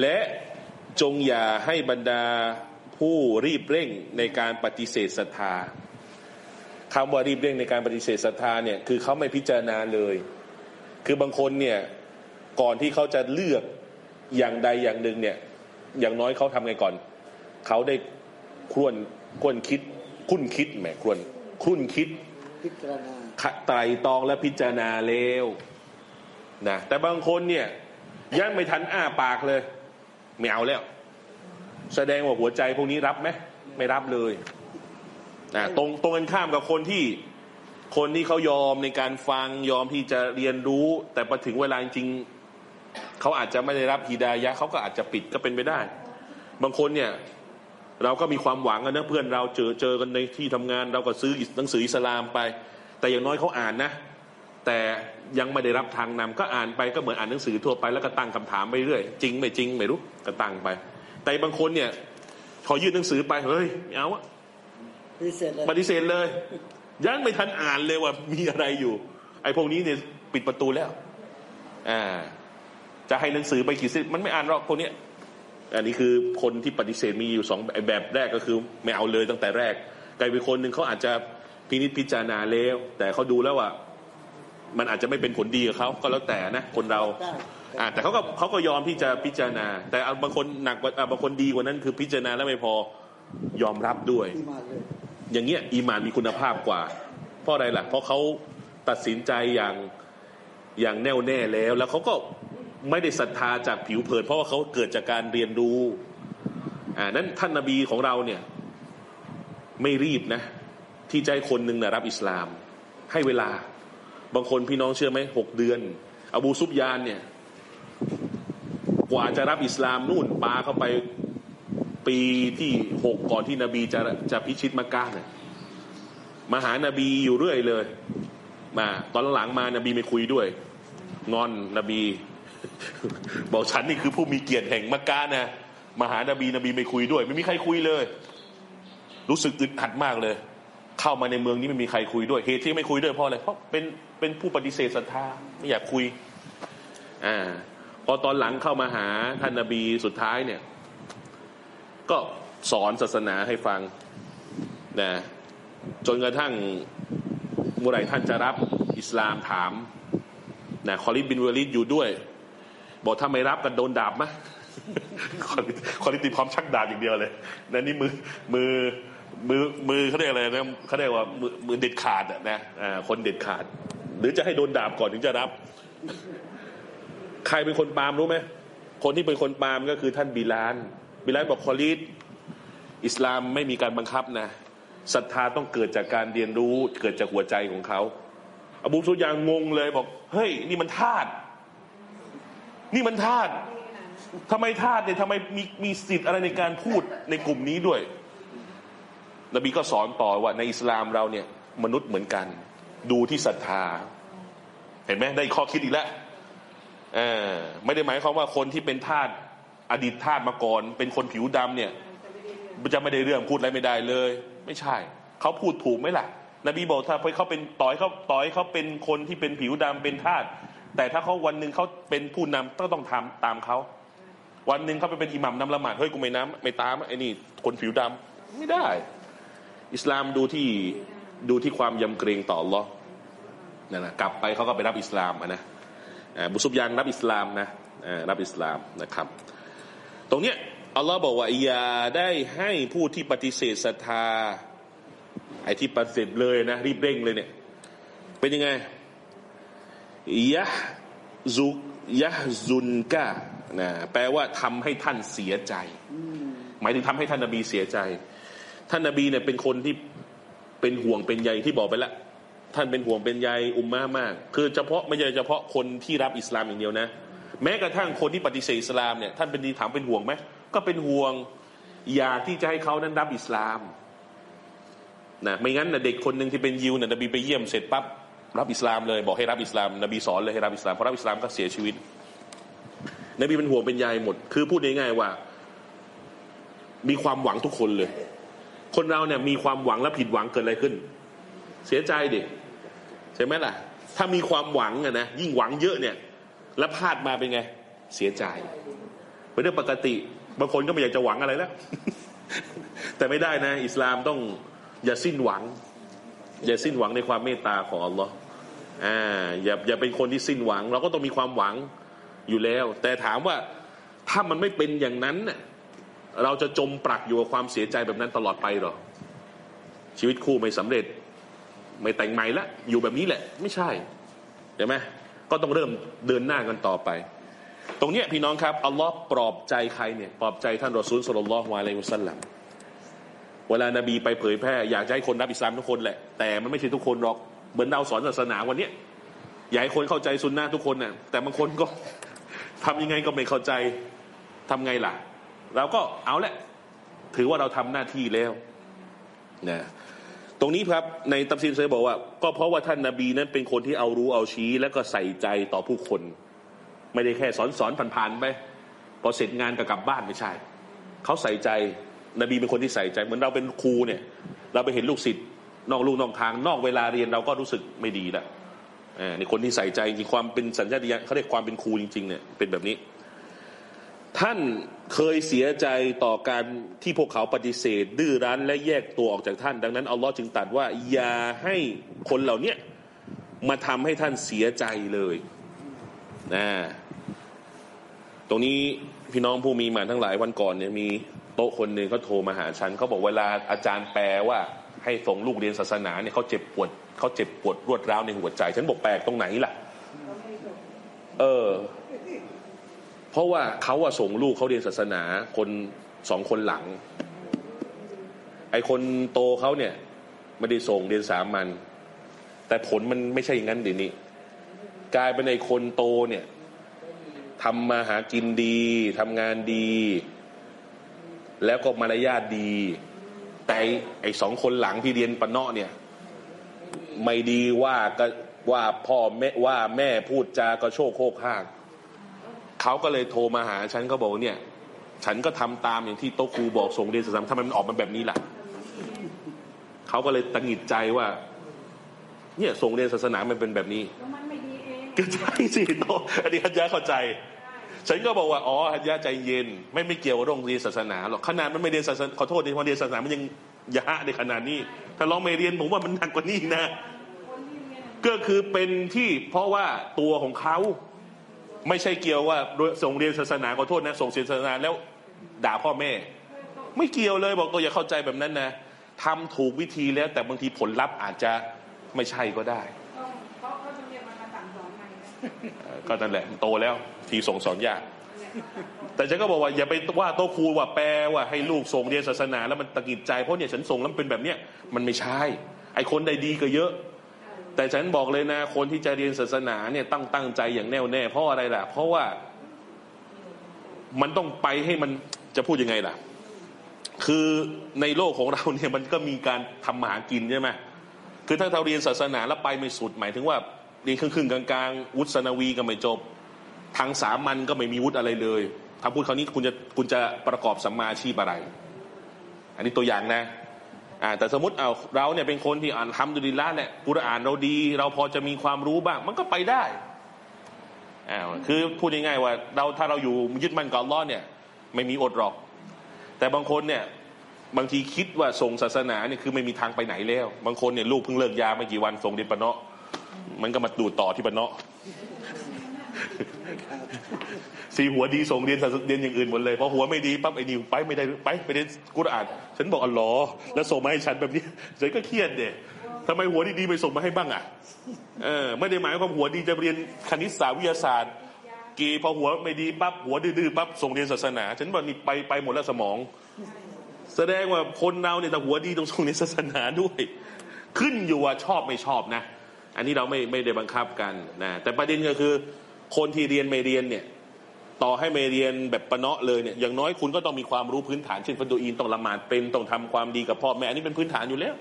และจงอย่าให้บรรดาผู้รีบเร่งในการปฏิเสธศรัทธา คำว่ารีบเร่งในการปฏิเสธศรัทธาเนี่ยคือเขาไม่พิจารณาเลย คือบางคนเนี่ยก่อนที่เขาจะเลือกอย่างใดอย่างหนึ่งเนี่ยอย่างน้อยเขาทำไงก่อน เขาได้ครวนครวนคิด คุ้นคิดแหมครวนครุ่นคิดพิจารณาไตรตองและพิจารณาแล้วนะแต่บางคนเนี่ยยังไม่ทันอ้าปากเลยไม่เอาแล้ว แสดงว่าหัวใจพวกนี้รับไหมไม่รับเลย นะตรงตรงกันข้ามกับคนที่คนที่เขายอมในการฟังยอมที่จะเรียนรู้ แต่พอถึงเวลาจริงๆเขาอาจจะไม่ได้รับฮิดายะห์เขาก็อาจจะปิดก็เป็นไปได้ บางคนเนี่ยเราก็มีความหวังกันนะเพื่อนเราเจอเจอกันในที่ทำงาน เราก็ซื้อหนังสืออิสลามไป แต่อย่างน้อยเขาอ่านนะ แต่ยังไม่ได้รับทางนำก็อ่านไปก็เหมือนอ่านหนังสือทั่วไปแล้วก็ตั้งคำถามไปเรื่อยจริงไม่จริงไม่รู้ก็ตั้งไป แต่บางคนเนี่ยพอยื่นหนังสือไปเฮ้ยไม่เอาอะ พิเศษเลยปฏิเสธเลย ยังไม่ทันอ่านเลยว่ามีอะไรอยู่ ไอ้พวกนี้เนี่ยปิดประตูแล้ว อ่า จะให้หนังสือไปกี่สิบมันไม่อ่านหรอกพวกเนี้ยอันนี้คือคนที่ปฏิเสธมีอยู่สองแบบแรกก็คือไม่เอาเลยตั้งแต่แรกกลายเป็นคนหนึ่งเขาอาจจะพินิจพิจารณาแล้ว แต่เขาดูแล้วว่า มันอาจจะไม่เป็นผลดีกับเขาก็แล้วแต่นะคนเราได้อ่าแต่เขาก็เขาก็ยอมที่จะพิจารณา แต่เอาบางคนหนักกว่าอ่าบางคนดีกว่านั้นคือพิจารณาแล้วไม่พอยอมรับด้วยที่มาเลย อย่างเงี้ยอีมานมีคุณภาพกว่า เพราะอะไรล่ะ เพราะเขาตัดสินใจอย่างอย่างแน่วแน่แล้ว แล้วเขาก็ไม่ได้ศรัทธาจากผิวเผิน เพราะว่าเขาเกิดจากการเรียนรู้อ่านั้นท่านนาบีของเราเนี่ย ไม่รีบนะ ที่จะให้คนหนึ่งนะรับอิสลาม ให้เวลา บางคนพี่น้องเชื่อไหมหกเดือน อบูซุบยานเนี่ย กว่าจะรับอิสลามนู่นปาเข้าไป ปีที่หกก่อนที่นบีจะจะพิชิตมักกะเนี่ยมาหานาบีอยู่เรื่อยเลย มา ตอนหลังมานบีไม่คุยด้วย งอนนบี บอกฉันนี่คือผู้มีเกียรติแห่งมักกะนะมาหานบีนบีไม่คุยด้วย ไม่มีใครคุยเลย รู้สึกอึดอัดมากเลย เข้ามาในเมืองนี้ไม่มีใครคุยด้วยเหตุที่ไม่คุยด้วยเพราะอะไรเพราะเป็นเป็นผู้ปฏิเสธศรัทธาไม่อยากคุยอ่าพอตอนหลังเข้ามาหาท่านนบีสุดท้ายเนี่ย ก็สอนศาสนาให้ฟังนะจนกระทั่งเมื่อไรท่านจะรับอิสลามถามนะคอลิบินเวลิดอยู่ด้วย บอกถ้าไม่รับกันโดนดาบมคอลิดคอลิตีพร้อมชักดาบอย่างเดียวเลยนะนี่มือมือมือมือเขาเรียกอะไรนะเขาเรียกว่ามือมือเด็ดขาดอะนะอ่าคนเด็ดขาด หรือจะให้โดนดาบก่อนถึงจะรับ ใครเป็นคนปาล์มรู้ไหมคนที่เป็นคนปาล์มก็คือท่านบิลาน บิลานบอกคอลิดอิสลามไม่มีการบังคับนะศรัทธาต้องเกิดจากการเรียนรู้เกิดจากหัวใจของเขาอบูซุยางงงเลยบอก เฮ้ย นี่มันทาสนี่มันทาสทำไมทาสเนี่ยทำไมมีมีสิทธิ์อะไรในการพูดในกลุ่มนี้ด้วย นบีก็สอนต่อว่าในอิสลามเราเนี่ย มนุษย์เหมือนกัน ดูที่ศรัทธา เห็นไหมได้ข้อคิดอีกแล้วเออไม่ได้หมายความว่าคนที่เป็นทาส อดีตทาสมาก่อน เป็นคนผิวดำเนี่ยจะไม่ได้เรื่องพูดอะไรไม่ได้เลย ไม่ใช่ เขาพูดถูกไหมล่ะ นบีบอกถ้าเขาเป็นต่อยเขาต่อยเขาเป็นคนที่เป็นผิวดำเป็นทาสแต่ถ้าเขาวันหนึ่งเขาเป็นผู้นำก็ต้องทำตามเขาวันหนึ่งเขาไปเป็นอิหมัมนำละหมาดเฮ้ยกูไม่น้ำไม่ตามไอ้นี่คนผิวดำไม่ได้ อิสลามดูที่ดูที่ความยำเกรงต่ออัลลอฮ์นั่นะกลับไปเขาก็ไปรับอิสลามนะบุซุบยานรับอิสลามนะรับอิสลามนะครับ ตรงเนี้ยอัลลอฮ์บอกว่าอย่าได้ให้ผู้ที่ปฏิเสธศรัทธาไอ้ที่ปฏิเสธเลยนะ รีบเร่งเลยเนี่ย เป็นยังไงยะซุกยะซุนกะนะแปลว่าทำให้ท่านเสียใจ หมายถึงทำให้ท่านนบีเสียใจ ท่านนบีเนี่ยเป็นคนที่เป็นห่วงเป็นใยที่บอกไปแล้วท่านเป็นห่วงเป็นใยอุมมามาก คือเฉพาะไม่ใช่เฉพาะคนที่รับอิสลามอย่างเดียวนะ แม้กระทั่งคนที่ปฏิเสธอิสลามเนี่ยท่านเป็นดีถามเป็นห่วงไหมก็เป็นห่วงอยากที่จะให้เขานั้นรับอิสลามนะไม่งั้นนะเด็กคนหนึ่งที่เป็นยิวเนี่ยนบีไปเยี่ยมเสร็จปั๊บรับอิสลามเลยบอกให้รับอิสลาม นบีสอนเลยให้รับอิสลามพอรับอิสลามก็เสียชีวิต นบีเป็นห่วงเป็นใยหมด คือพูดง่ายๆว่า มีความหวังทุกคนเลย คนเราเนี่ยมีความหวังและผิดหวังเกิดอะไรขึ้น เสียใจดิใช่ไหมล่ะ ถ้ามีความหวังอะนะยิ่งหวังเยอะเนี่ย แล้วพลาดมาเป็นไง เสียใจเป็นเรื่องปกติบางคนก็ไม่อยากจะหวังอะไรแล้ว แต่ไม่ได้นะ อิสลามต้องอย่าสิ้นหวัง อย่าสิ้นหวังในความเมตตาของอัลลอฮ์อ่าอย่าอย่าเป็นคนที่สิ้นหวัง เราก็ต้องมีความหวังอยู่แล้ว แต่ถามว่าถ้ามันไม่เป็นอย่างนั้นเราจะจมปลักอยู่กับความเสียใจแบบนั้นตลอดไปหรอ ชีวิตคู่ไม่สำเร็จ ไม่แต่งใหม่ละอยู่แบบนี้แหละ ไม่ใช่ใช่ไหม ก็ต้องเริ่มเดินหน้ากันต่อไป ตรงเนี้ยพี่น้องครับอัลลอฮ์ปลอบใจใครเนี่ยปลอบใจท่านรอซูลสุลลัลฮุอะลัยฮิวะสัลลัมเวลานบีไปเผยแพร่อยากจะให้คนรับอิสลามทุกคนแหละ แต่มันไม่ใช่ทุกคนหรอกเหมือนเราสอนศาสนาวันเนี้ยอยากให้คนเข้าใจซุนนะทุกคนน่ะแต่บางคนก็ทำยังไงก็ไม่เข้าใจทำไงล่ะ เราก็เอาแหละ ถือว่าเราทำหน้าที่แล้วนะ ตรงนี้ครับในตัมซีนเซบอกว่า ก็เพราะว่าท่านนาบีนั้นเป็นคนที่เอารู้เอาชี้ และก็ใส่ใจต่อผู้คน ไม่ได้แค่สอนสอนผ่านๆไปพอเสร็จงานก็กลับบ้านไม่ใช่เขาใส่ใจนบีเป็นคนที่ใส่ใจ เหมือนเราเป็นครูเนี่ย เราไปเห็นลูกศิษย์นอกลูกนอกทาง นอกเวลาเรียนเราก็รู้สึกไม่ดีละในคนที่ใส่ใจจริงความเป็นสัญชาติญาณเขาเรียกความเป็นครูจริงๆเนี่ยเป็นแบบนี้ ท่านเคยเสียใจต่อการที่พวกเขาปฏิเสธ ดื้อรั้นและแยกตัวออกจากท่าน ดังนั้นอัลลอฮ์จึงตรัสว่า อย่าให้คนเหล่านี้มาทำให้ท่านเสียใจเลยนะตรงนี้พี่น้องผู้มีมาทั้งหลายวันก่อนเนี่ยมีโต๊ะคนหนึ่งเขาโทรมาหาฉันเขาบอกเวลาอาจารย์แปลว่า ให้ส่งลูกเรียนศาสนาเนี่ยเขาเจ็บปวดเขาเจ็บปวดรวดร้าวในหัวใจ ฉันบอกแปลกตรงไหนล่ะ เออ เพราะว่าเขาอะส่งลูกเขาเรียนศาสนาคนสองคนหลัง ไอคนโตเขาเนี่ยไม่ได้ส่งเรียนสามัญแต่ผลมันไม่ใช่อย่างนั้นเดี๋ยวนี้กลายเป็นไอคนโตเนี่ยทำมาหากินดีทำงานดี แล้วก็มารยาทดี แต่ไอสองคนหลังที่เรียนปนเนาะเนี่ย ไม่ดีว่าก็ว่าพ่อแม่ว่าแม่พูดจากระโชกโคกห้าง เขาก็เลยโทรมาหาฉันก็บอกเนี่ย ฉันก็ทำตามอย่างที่โต๊ะครูบอกส่งเรียนศาสนาทำไมมันออกมาแบบนี้ล่ะเขาก็เลยตังหิดใจว่า เนี่ยส่งเรียนศาสนามันเป็นแบบนี้ก็มันไม่ดีเองก็ใช่สิโตอันนี้ฮัจยะเข้าใจ ฉันก็บอกว่าอ๋อฮัจยะใจเย็น ไม่ไม่เกี่ยวกับโรงเรียนศาสนาหรอกขนาดมันไม่เรียนศาสนาขอโทษที่พอเรียนศาสนามันยังยะในขนาดนี้ ถ้าลองไม่เรียนผมว่ามันหนักกว่านี้อีกนะคนที่เรียนก็คือเป็นที่เพราะว่าตัวของเขา ไม่ใช่เกี่ยวว่าส่งเรียนศาสนาขอโทษนะส่งเรียนศาสนาแล้วด่าพ่อแม่ ไม่เกี่ยวเลยบอกตัวอย่าเข้าใจแบบนั้นนะทำถูกวิธีแล้วแต่บางทีผลลัพธ์อาจจะไม่ใช่ก็ได้ต้องเพราะเขาจะเรียนมาสั่งสอนใหม่เอ่อก็นั่นแหละโตแล้ว ทีส่งสอนยาก แต่ฉันก็บอกว่าอย่าไปว่าโต๊ะครูว่าแปลว่าให้ลูกส่งเรียนศาสนา แล้วมันตะกิดใจเพราะเนี่ยฉันส่งแล้วมันเป็นแบบเนี้ยมันไม่ใช่ไอ้คนใดดีก็เยอะ แต่ฉันบอกเลยนะ คนที่จะเรียนศาสนาเนี่ยตั้งตั้งใจอย่างแน่วแน่เพราะอะไรล่ะ เพราะว่ามันต้องไปให้มันจะพูดยังไงล่ะ คือในโลกของเราเนี่ยมันก็มีการทำมาหากินใช่ไหมคือถ้าเราเรียนศาสนาแล้วไปไม่สุดหมายถึงว่าเรียนครึ่งๆกลางๆวุฒิสนาวีก็ไม่จบ ทางสามัญก็ไม่มีวุฒิอะไรเลยถ้าพูดคราวนี้คุณจะคุณจะประกอบสัมมาชีพอะไร อันนี้ตัวอย่างนะ แต่สมมติเอาเราเนี่ยเป็นคนที่อ่านทำดุลิลละแหละกุรอานเราดี เราพอจะมีความรู้บ้าง มันก็ไปได้อ่าคือพูดง่ายๆว่า เราถ้าเราอยู่ยึดมั่นกับอัลลอฮ์เนี่ย ไม่มีอดหรอก แต่บางคนเนี่ยบางทีคิดว่าส่งศาสนาเนี่ยคือไม่มีทางไปไหนแล้ว บางคนเนี่ยลูกเพิ่งเลิกยาไม่กี่วันส่งเรียนปะเนาะมันก็มาดูดต่อที่ปะเนาะ สี่หัวดีส่งเรียนเรียนอย่างอื่นหมดเลยพอหัวไม่ดีปั๊บไอ้นิวไปไม่ได้ไปไปเรียนกุรอาน ฉันบอกอัลลอฮ์แล้วส่งมาให้ฉันแบบนี้ฉันก็เครียดเด็ทำไมหัวดีๆไม่ส่งมาให้บ้างอะเออไม่ได้หมายความหัวดีจะเรียนคณิตศาสตร์วิทยาศาสตร์ กีพอหัวไม่ดีปั๊บหัวดื้อๆปั๊บส่งเรียนศาสนา ฉันบอกนี่ไปไปหมดแล้วสมอง แสดงว่าคนเราเนี่ยแต่หัวดีต้องส่งเรียนศาสนาด้วย ขึ้นอยู่ว่าชอบไม่ชอบนะ อันนี้เราไม่ไม่ได้บังคับกันนะแต่ประเด็นก็คือ คนที่เรียนไม่เรียนเนี่ย ต่อให้ไม่เรียนแบบปะเนาะเลยเนี่ยอย่างน้อยคุณก็ต้องมีความรู้พื้นฐานเช่นฟันดูอีนต้องละหมาดเป็นต้องทำความดีกับพ่อแม่อันนี้เป็นพื้นฐานอยู่แล้ว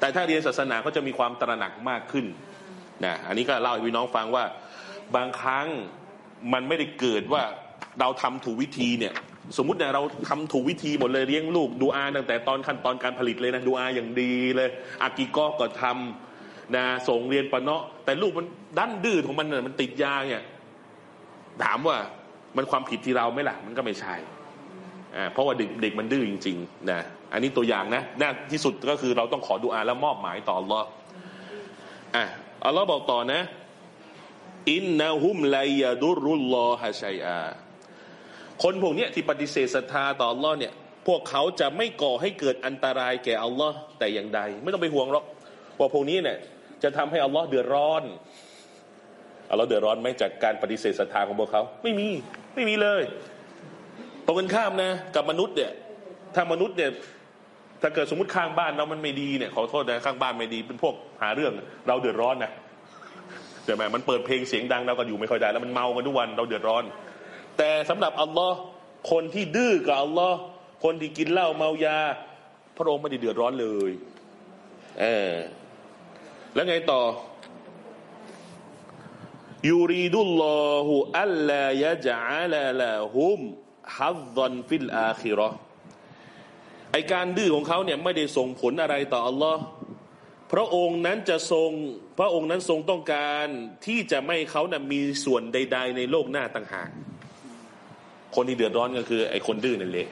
แต่ถ้าเรียนศาสนาก็จะมีความตระหนักมากขึ้นนะอันนี้ก็เล่าให้พี่น้องฟังว่าบางครั้งมันไม่ได้เกิดว่าเราทำถูกวิธีเนี่ยสมมุติเนี่ยเราทำถูกวิธีหมดเลยเลี้ยงลูกดูอาตั้งแต่ตอนขั้นตอนการผลิตเลยนะดูอาอย่างดีเลยอากิโกก็ทำนะส่งเรียนปะเนาะแต่ลูกมันดันดื้อของมันน่ะมันติดยาเนี่ยถามว่า มันความผิดที่เราไหมล่ะ มันก็ไม่ใช่อ่าเพราะว่าเด็กเด็กมันดื้อจริงๆนะอันนี้ตัวอย่างนะน่าที่สุดก็คือเราต้องขอดูอาแล้วมอบหมายต่ออัลลอฮ์อะอัลลอฮ์บอกต่อนะอินนาฮุมไลยาดุรุลลอฮะชัยอาคนพวกนี้ที่ปฏิเสธศรัทธาต่ออัลลอฮ์เนี่ย พวกเขาจะไม่ก่อให้เกิดอันตรายแก่อัลลอฮ์แต่อย่างใด ไม่ต้องไปห่วงหรอกว่าพวกนี้เนี่ยจะทำให้อัลลอฮ์เดือดร้อน อัลลอฮ์เดือดร้อนไหมจากการปฏิเสธศรัทธาของพวกเขาไม่มีไม่มีเลยตรงกันข้ามนะกับมนุษย์เนี่ยถ้ามนุษย์เนี่ยถ้าเกิดสมมติข้างบ้านเรามันไม่ดีเนี่ยขอโทษนะข้างบ้านไม่ดีเป็นพวกหาเรื่อง เราเดือดร้อนนะใช่ไหมมันเปิดเพลงเสียงดังเราก็อยู่ไม่ค่อยได้แล้วมันเมากันทุกวันเราเดือดร้อน แต่สำหรับอัลลอฮ์คนที่ดื้อกับอัลลอฮ์คนที่กินเหล้าเมายา พระองค์ไม่ได้เดือดร้อนเลยเออแล้วไงต่อ ยูรีดุลลอฮุอัลลายะจัลลาฮุมฮัซซันฟิลอาคิราะห์ไอการดื้อของเขาเนี่ยไม่ได้ส่งผลอะไรต่ออัลลอฮ์พระองค์นั้นจะทรงพระองค์นั้นทรงต้องการที่จะไม่เขานะ่ะมีส่วนใด ๆ ในโลกหน้าต่างหากคนที่เดือดร้อนก็คือ ไอ้คนดื้อนั่นแหละ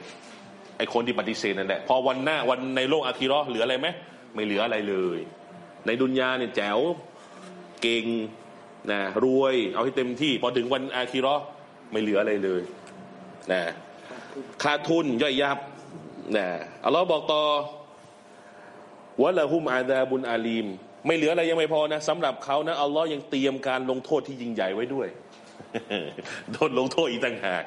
ไอ้คนที่ปฏิเสธนั่นแหละพอวันหน้าวันในโลกอาคีเราะห์เหลืออะไรไหมไม่เหลืออะไรเลย ในดุนยาเนี่ยแจ๋วเก่ง นะรวยเอาให้เต็มที่ พอถึงวันอาคีราะห์ไม่เหลืออะไรเลยนะขาดทุนย่อยยับนะอัลลอฮ์บอกต่อวะละหุมอาดาบุนอาลีม ไม่เหลืออะไรยังไม่พอนะสำหรับเขานะอัลลอฮ์ยังเตรียมการลงโทษที่ยิ่งใหญ่ไว้ด้วยโดนลงโทษอีกต่างหาก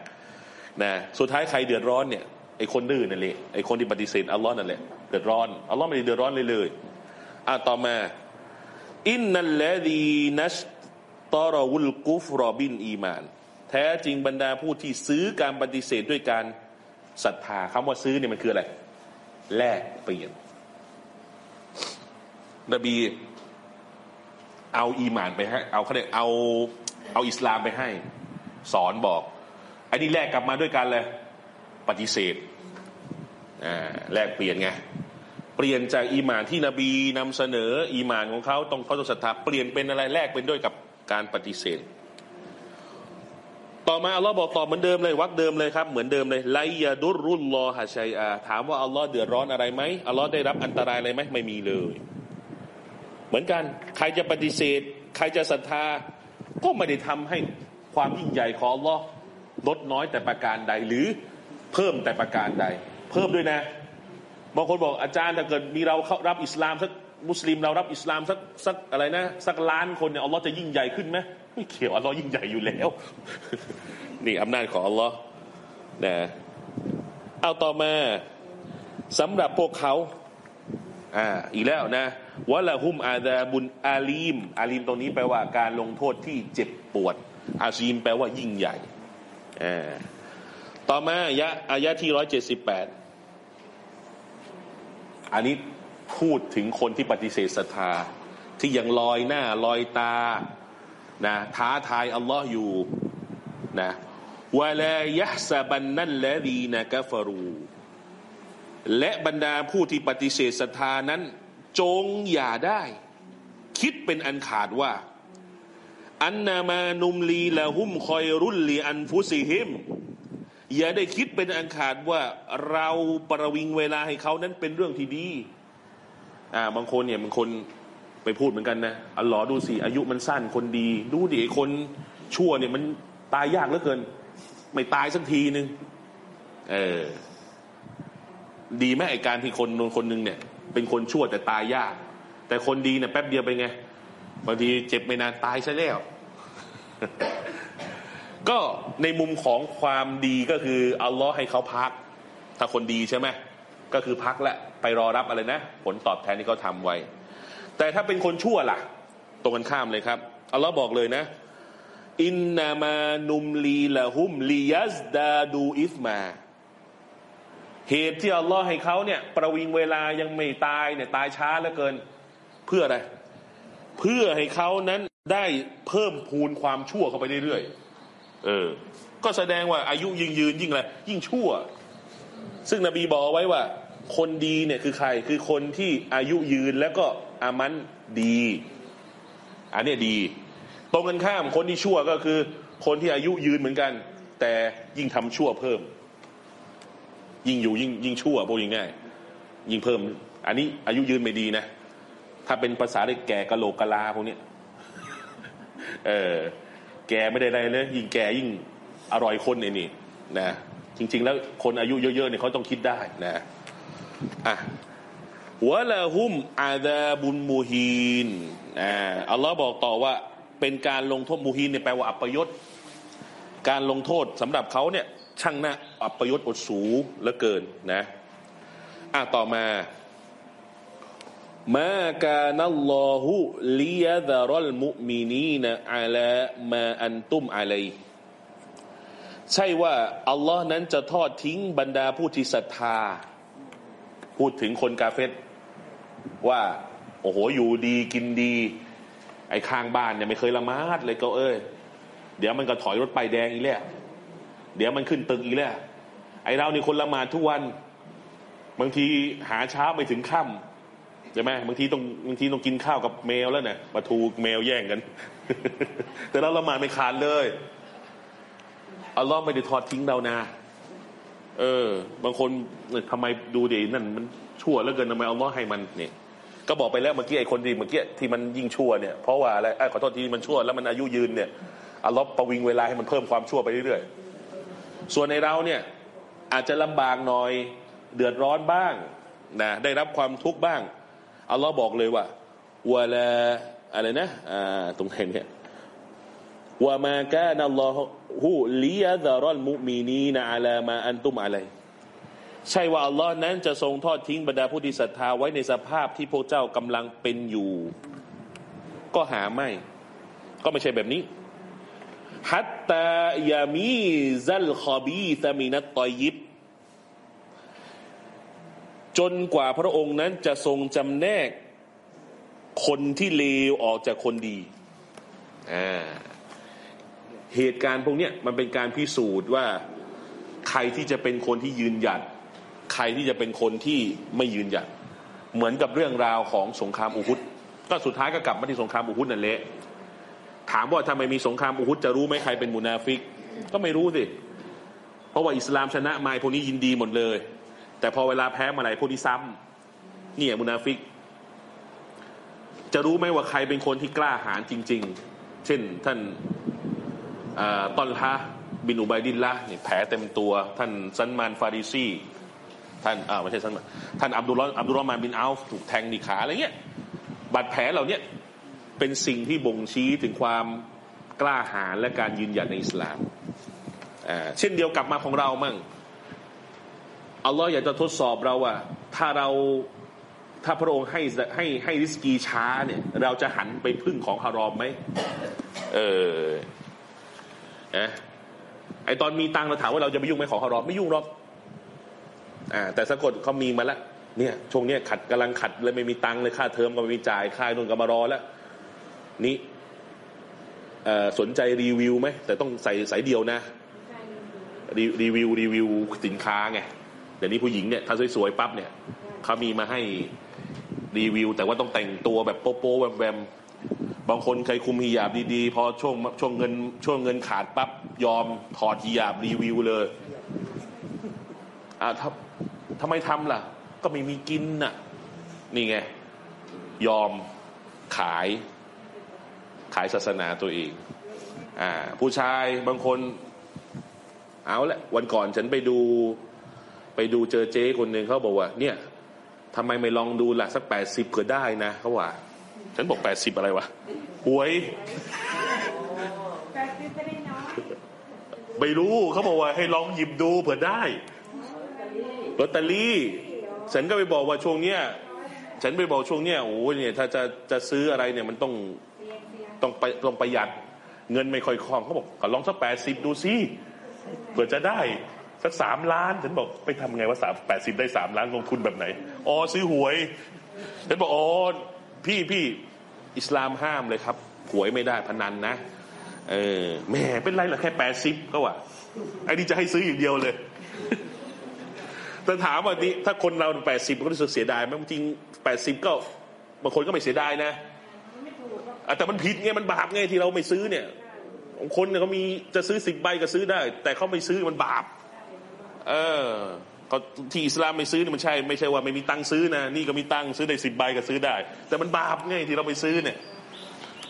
นะสุดท้ายใครเดือดร้อนเนี่ยไอคนดื้อนั่นแหละไอคนที่ปฏิเสธอัลลอฮ์นั่นแหละเดือดร้อนอัลลอฮ์ไม่ได้เดือดร้อนเลยเลยอะต่อมาอินนัลลดีนัส ตอรวุลกุฟรอบินอีมาน แท้จริงบรรดาผู้ที่ซื้อการปฏิเสธด้วยการศรัทธาคำว่าซื้อเนี่ยมันคืออะไร แลกเปลี่ยน นบีเอาอีมานไปให้ เอาเขาเรียกเอาเอาอิสลามไปให้ สอนบอกอันนี้แลกกลับมาด้วยกันเลยปฏิเสธอ่าแลกเปลี่ยนไงเปลี่ยนจากอีมานที่นบีนำเสนออีมานของเขาต้องเขาต้องศรัทธาเปลี่ยนเป็นอะไรแลกเป็นด้วยกับ การปฏิเสธ ต่อมาอัลลอฮ์บอกต่อเหมือนเดิมเลยวักเดิมเลยครับเหมือนเดิมเลยไลยาดุรุลลอฮะชัยอาถามว่าอัลลอฮ์เดือดร้อนอะไรไหมอัลลอฮ์ได้รับอันตรายอะไรไหมไม่มีเลย เหมือนกันใครจะปฏิเสธ ใครจะศรัทธา ก็ไม่ได้ทำให้ความยิ่งใหญ่ของอัลลอฮ์ลดน้อยแต่ประการใดหรือเพิ่มแต่ประการใด เพิ่มด้วยนะบางคนบอกอาจารย์ถ้าเกิดมีเราเข้ารับอิสลามสัก มุสลิมเรารับอิสลามสักสักอะไรนะ สักล้านคนเนี่ยอัลลอฮ์จะยิ่งใหญ่ขึ้นไหมไม่เกี่ยวอัลลอฮ์ยิ่งใหญ่อยู่แล้ว นี่อำนาจของอัลลอฮ์นะเอาต่อมาสำหรับพวกเขาอ่าอีกแล้วนะวะละหุมอาดาบุนอาลีม อาลีมตรงนี้แปลว่าการลงโทษที่เจ็บปวด อาซีมแปลว่ายิ่งใหญ่อ่าต่อมาอายะอายะที่ร้อยเจ็ดสิบแปดอันนี้ พูดถึงคนที่ปฏิเสธศรัทธา ที่ยังลอยหน้าลอยตานะท้าทายอัลลอฮ์อยู่นะวะลายะซาบันนั่นและดีนะกะฟรูและบรรดาผู้ที่ปฏิเสธศรัทธานั้น จงอย่าได้ คิดเป็นอันขาดว่า อันนามานุมลีละหุมคอยรุ่นลีอันฟุซิฮิม อย่าได้คิดเป็นอันขาดว่าเราประวิงเวลาให้เขานั้นเป็นเรื่องที่ดี อ่าบางคนเนี่ยบางคนไปพูดเหมือนกันนะอัลลอฮ์ดูสิอายุมันสั้นคนดี ดูดิไอ้คนชั่วเนี่ยมันตายยากเหลือเกิน ไม่ตายสักทีหนึ่งเออดีไหมไอการที่คนนคนหนึ่งเนี่ย เป็นคนชั่วแต่ตายยาก แต่คนดีเนี่ยแป๊บเดียวไปไงบางทีเจ็บไม่นานตายซะแล้ว ก็ในมุมของความดีก็คืออัลลอฮ์ให้เขาพัก ถ้าคนดีใช่ไหม ก็คือพักและไปรอรับอะไรนะ ผลตอบแทนที่เขาทำไว้ แต่ถ้าเป็นคนชั่วล่ะ ตรงกันข้ามเลยครับอัลลอฮ์บอกเลยนะ อินนามานุมลีละหุมลียัสดาดูอิสมาเหตุที่อัลลอฮ์ให้เขาเนี่ย ประวิงเวลายังไม่ตายเนี่ย ตายช้าเหลือเกิน เพื่ออะไร เพื่อให้เขานั้นได้เพิ่มพูนความชั่วเข้าไปเรื่อยๆเออ ก็แสดงว่าอายุยิ่งยืนยิ่งอะไรยิ่งชั่ว ซึ่งนบีบอกไว้ว่า คนดีเนี่ยคือใครคือคนที่อายุยืนแล้วก็อามันดี อันนี้ดี ตรงกันข้ามคนที่ชั่วก็คือ คนที่อายุยืนเหมือนกัน แต่ยิ่งทำชั่วเพิ่ม ยิ่งอยู่ยิ่งยิ่งชั่วพูดง่าย ยิ่งเพิ่ม อันนี้อายุยืนไม่ดีนะ ถ้าเป็นภาษาเด็กแก่กะโหลกกะลาพวกนี้เออแก่ไม่ได้อะไรเลยยิ่งแก่ยิ่งอร่อยคนไอ้นี่นะจริง ๆ แล้วคนอายุเยอะๆเนี่ยเขาต้องคิดได้นะ อะวะละหุมอาดาบุนมูฮีนอ่าอัลลอฮ์บอกต่อว่า เป็นการลงโทษมูฮีนเนี่ยแปลว่าอัปยศการลงโทษสำหรับเขาเนี่ย ช่างนะอัปยศอดสูเหลือเกินนะอะต่อมามาการัลลอฮุลียดารัลมุมินีนอาลมาอันตุมอะลัยใช่ว่าอัลลอฮ์นั้นจะทอดทิ้งบรรดาผู้ที่ศรัทธา พูดถึงคนกาเฟตว่า โอ้โหอยู่ดีกินดี ไอ้ข้างบ้านเนี่ยไม่เคยละมาดเลยก็เอ้ยเดี๋ยวมันก็ถอยรถไปแดงอีกแล้วเดี๋ยวมันขึ้นตึกอีกแล้วไอ้เรานี่คนละมาดทุกวัน บางทีหาเช้าไปถึงค่ำใช่ไหมบางทีต้องบางทีต้องกินข้าวกับแมวแล้วเนี่ยปลาทูแมวแย่งกัน แต่เราละมาดไม่ขาดเลยอัลลอฮ์ไม่ได้ทอดทิ้งเรานะ เออ บางคนเนี่ยทำไมดูดินั่นมันชั่วแล้วเกินทำไมเอัลลอให้มันเนี่ย ก็บอกไปแล้วเมื่อกี้ไอ้คนดีเมื่อกี้ที่มันยิ่งชั่วเนี่ยเพราะว่าอะไรขอโทษที่มันชั่วแล้วมันอายุยืนเนี่ยอัลลอฮ์ประวิงเวลาให้มันเพิ่มความชั่วไปเรื่อยๆส่วนในเราเนี่ยอาจจะลำบากหน่อยเดือดร้อนบ้างนะได้รับความทุกข์บ้างอัลลอฮ์บอกเลยว่าวะลาอะไรนะอ่าตรงไหนเนี่ย ว่ามาแกนัลลอฮุลียดารัลมุมีนีนอาลามาอันตุมอะไร ใช่ว่าอัลลอฮ์นั้นจะทรงทอดทิ้งบรรดาผู้ที่ศรัทธาไว้ในสภาพที่พวกเจ้ากำลังเป็นอยู่ ก็หาไม่ ก็ไม่ใช่แบบนี้حتى يميز الخبيث من الطيب จนกว่าพระองค์นั้นจะทรงจำแนกคนที่เลวออกจากคนดี อ่า เหตุการณ์พวกนี้มันเป็นการพิสูจน์ว่าใครที่จะเป็นคนที่ยืนหยัด ใครที่จะเป็นคนที่ไม่ยืนหยัด เหมือนกับเรื่องราวของสงครามอุฮุดก็สุดท้ายก็กลับมาที่สงครามอุฮุดนั่นแหละถามว่าทำไมมีสงครามอุฮุดจะรู้ไหมใครเป็นมุนาฟิก ก็ไม่รู้สิเพราะว่าอิสลามชนะมาพวกนี้ยินดีหมดเลย แต่พอเวลาแพ้มาไหนพวกนี้ซ้ำเนี่ยมุนาฟิก จะรู้ไหมว่าใครเป็นคนที่กล้าหาญจริง ๆ เช่นท่าน ตอนฮะบินอุบัยดินละนี่แผลเต็มตัว ท่านซันมานฟาริซีท่านอ่าไม่ใช่ซันมานท่านอับดุลอับดุลรอมานบินอัลถูกแทงดีขาอะไรเงี้ยบาดแผลเหล่านี้เป็นสิ่งที่บ่งชี้ถึงความกล้าหาญและการยืนหยัดในอิสลามอ่าเช่นเดียวกับมาของเรามั่งอัลลอฮ์อยากจะทดสอบเราว่าถ้าเราถ้าพระองค์ให้ให้ให้ริสกีช้าเนี่ย เราจะหันไปพึ่งของฮารอมไหมเออ นะไอตอนมีตังเราถามว่าเราจะไปยุ่งไหมของฮารอมไม่ยุ่งหรอกอ่าแต่สะกดเขามีมาแล้วเนี่ยช่วงเนี้ยขัดกำลังขัดเลยไม่มีตังเลยค่าเทอมก็ไม่มีจ่ายค่านุ่นก็มารอแล้วนี่สนใจรีวิวไหมแต่ต้องใส่สายเดียวนะรีรีวิวรีวิวสินค้าไงเดี๋ยวนี้ผู้หญิงเนี่ยถ้าสวยๆปั๊บเนี่ยเขามีมาให้รีวิว แต่ว่าต้องแต่งตัวแบบโป๊ะๆแวมๆ บางคนเคยคุมฮิญาบดีๆ พอช่วงช่วงเงินช่วงเงินขาดปั๊บยอมถอดฮิญาบรีวิวเลยอ่าทำทำไมทำล่ะ ก็ไม่มีกินน่ะ นี่ไง ยอมขายขายศาสนาตัวเองอ่าผู้ชายบางคน เอาละวันก่อนฉันไปดู ไปดูเจอเจ๊คนหนึ่งเขาบอกว่า เนี่ยทำไมไม่ลองดูล่ะสักแปดสิบเผื่อได้นะเขาว่า ฉันบอกแปดสิบอะไรวะหวยแปดสิบจะได้น้อยไม่รู้เขาบอกว่าให้ลองหยิบดูเผื่อได้ลอตเตอรี่ ฉันก็ไปบอกว่าช่วงเนี้ยฉันไปบอกช่วงเนี้ยโอ้ยเนี่ยถ้าจะจะซื้ออะไรเนี่ยมันต้องต้องไปต้องประหยัด เงินไม่ค่อยคล่องเขาบอกลองสักแปดสิบดูสิเผื่อจะได้สักสามล้านฉันบอกไปทำไงว่าสามแปดสิบได้สามล้านลงทุนแบบไหนอ๋อซื้อหวยฉันบอกอ๋อ พี่พี่อิสลามห้ามเลยครับหวยไม่ได้พนันนะ เออแหมเป็นไรล่ะแค่แปดสิบก็ว่าไอ้นี่จะให้ซื้ออย่างเดียวเลยแต่ถามว่านี่ถ้าคนเราแปดสิบก็รู้สึกเสียดายไหมจริงแปดสิบก็บางคนก็ไม่เสียดายนะอะแต่มันผิดไงมันบาปไงที่เราไม่ซื้อเนี่ยบางคนเนี่ยเขามีจะซื้อสิบใบก็ซื้อได้ แต่เขาไม่ซื้อมันบาป เออ ก็ที่อิสลามไม่ซื้อนี่มันใช่ ไม่ใช่ว่าไม่มีตังค์ซื้อนะนี่ก็มีตังค์ซื้อได้สิบใบก็ซื้อได้ แต่มันบาปไงที่เราไปซื้อเนี่ย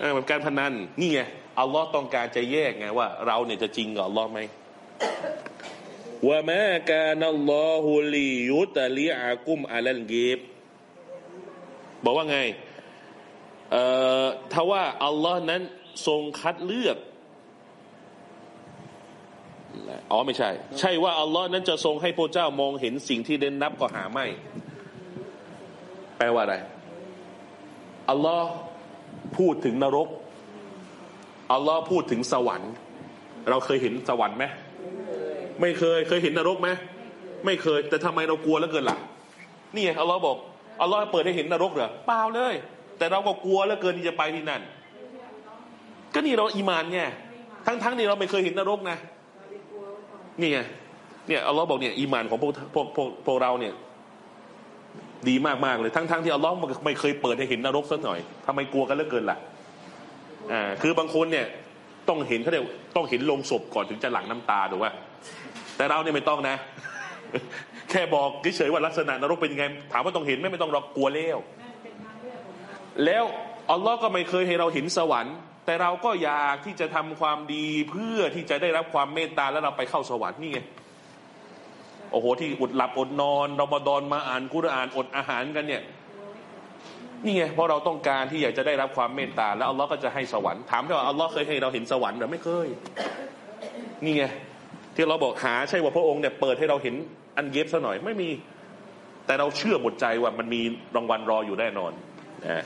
เออมันการพนันนี่ไงอัลลอฮ์ต้องการจะแยกไงว่า เราเนี่ยจะจริงกับอัลลอฮ์ไหมว่าแม้การอัลลอฮุลียุตลีอากุมอาลันกีบบอกว่าไงเอ่อถ้าว่าอัลลอฮ์นั้นทรงคัดเลือก อ๋อไม่ใช่ ใช่ว่าอัลลอฮ์นั้นจะทรงให้พระเจ้ามองเห็นสิ่งที่เด่นนับก็หาไม่ แปลว่าอะไร อัลลอฮ์พูดถึงนรก อัลลอฮ์พูดถึงสวรรค์ เราเคยเห็นสวรรค์ไหมไม่เคย เคยเห็นนรกไหมไม่เคย แต่ทำไมเรากลัวแล้วเกินล่ะ นี่ไงอัลลอฮ์บอกอัลลอฮ์เปิดให้เห็นนรกเหรอเปล่าเลย แต่เราก็กลัวแล้วเกินที่จะไปที่นั่น ก็นี่เราอีมานไงทั้งๆที่เราไม่เคยเห็นนรกนะ นี่ไงเนี่ยอัลลอฮ์บอกเนี่ยอีมานของพวกพวกพวกพวกเราเนี่ย ดีมากๆเลยทั้งๆที่อัลลอฮ์ไม่เคยเปิดให้เห็นนรกสักหน่อยทำไมกลัวกันเหลือเกินล่ะอ่าคือบางคนเนี่ยต้องเห็นเขาเรียกต้องเห็นลงศพก่อนถึงจะหลั่งน้ำตาถูกป่ะแต่เราเนี่ยไม่ต้องนะ แค่บอกเฉยๆว่าลักษณะนรกเป็นยังไง ถามว่าต้องเห็นไหมไม่ต้องรอกลัวแล้วแล้วอัลลอฮ์ก็ไม่เคยให้เราเห็นสวรรค์ แต่เราก็อยากที่จะทำความดีเพื่อที่จะได้รับความเมตตาแล้วเราไปเข้าสวรรค์นี่ไงโอ้โห ที่อดหลับอดนอนรามาดอนมาอ่านกุรอานอดอาหารกันเนี่ยนี่ไงเพราะเราต้องการที่อยากจะได้รับความเมตตา แล้วอัลลอฮ์ก็จะให้สวรรค์ถามว่าอัลลอฮ์เคยให้เราเห็นสวรรค์หรือไม่เคย นี่ไงที่เราบอกหาใช่ว่าพระองค์เนี่ยเปิดให้เราเห็นอันเย็บซะหน่อยไม่มี แต่เราเชื่อหมดใจว่ามันมีรางวัลรออยู่แน่นอนนะ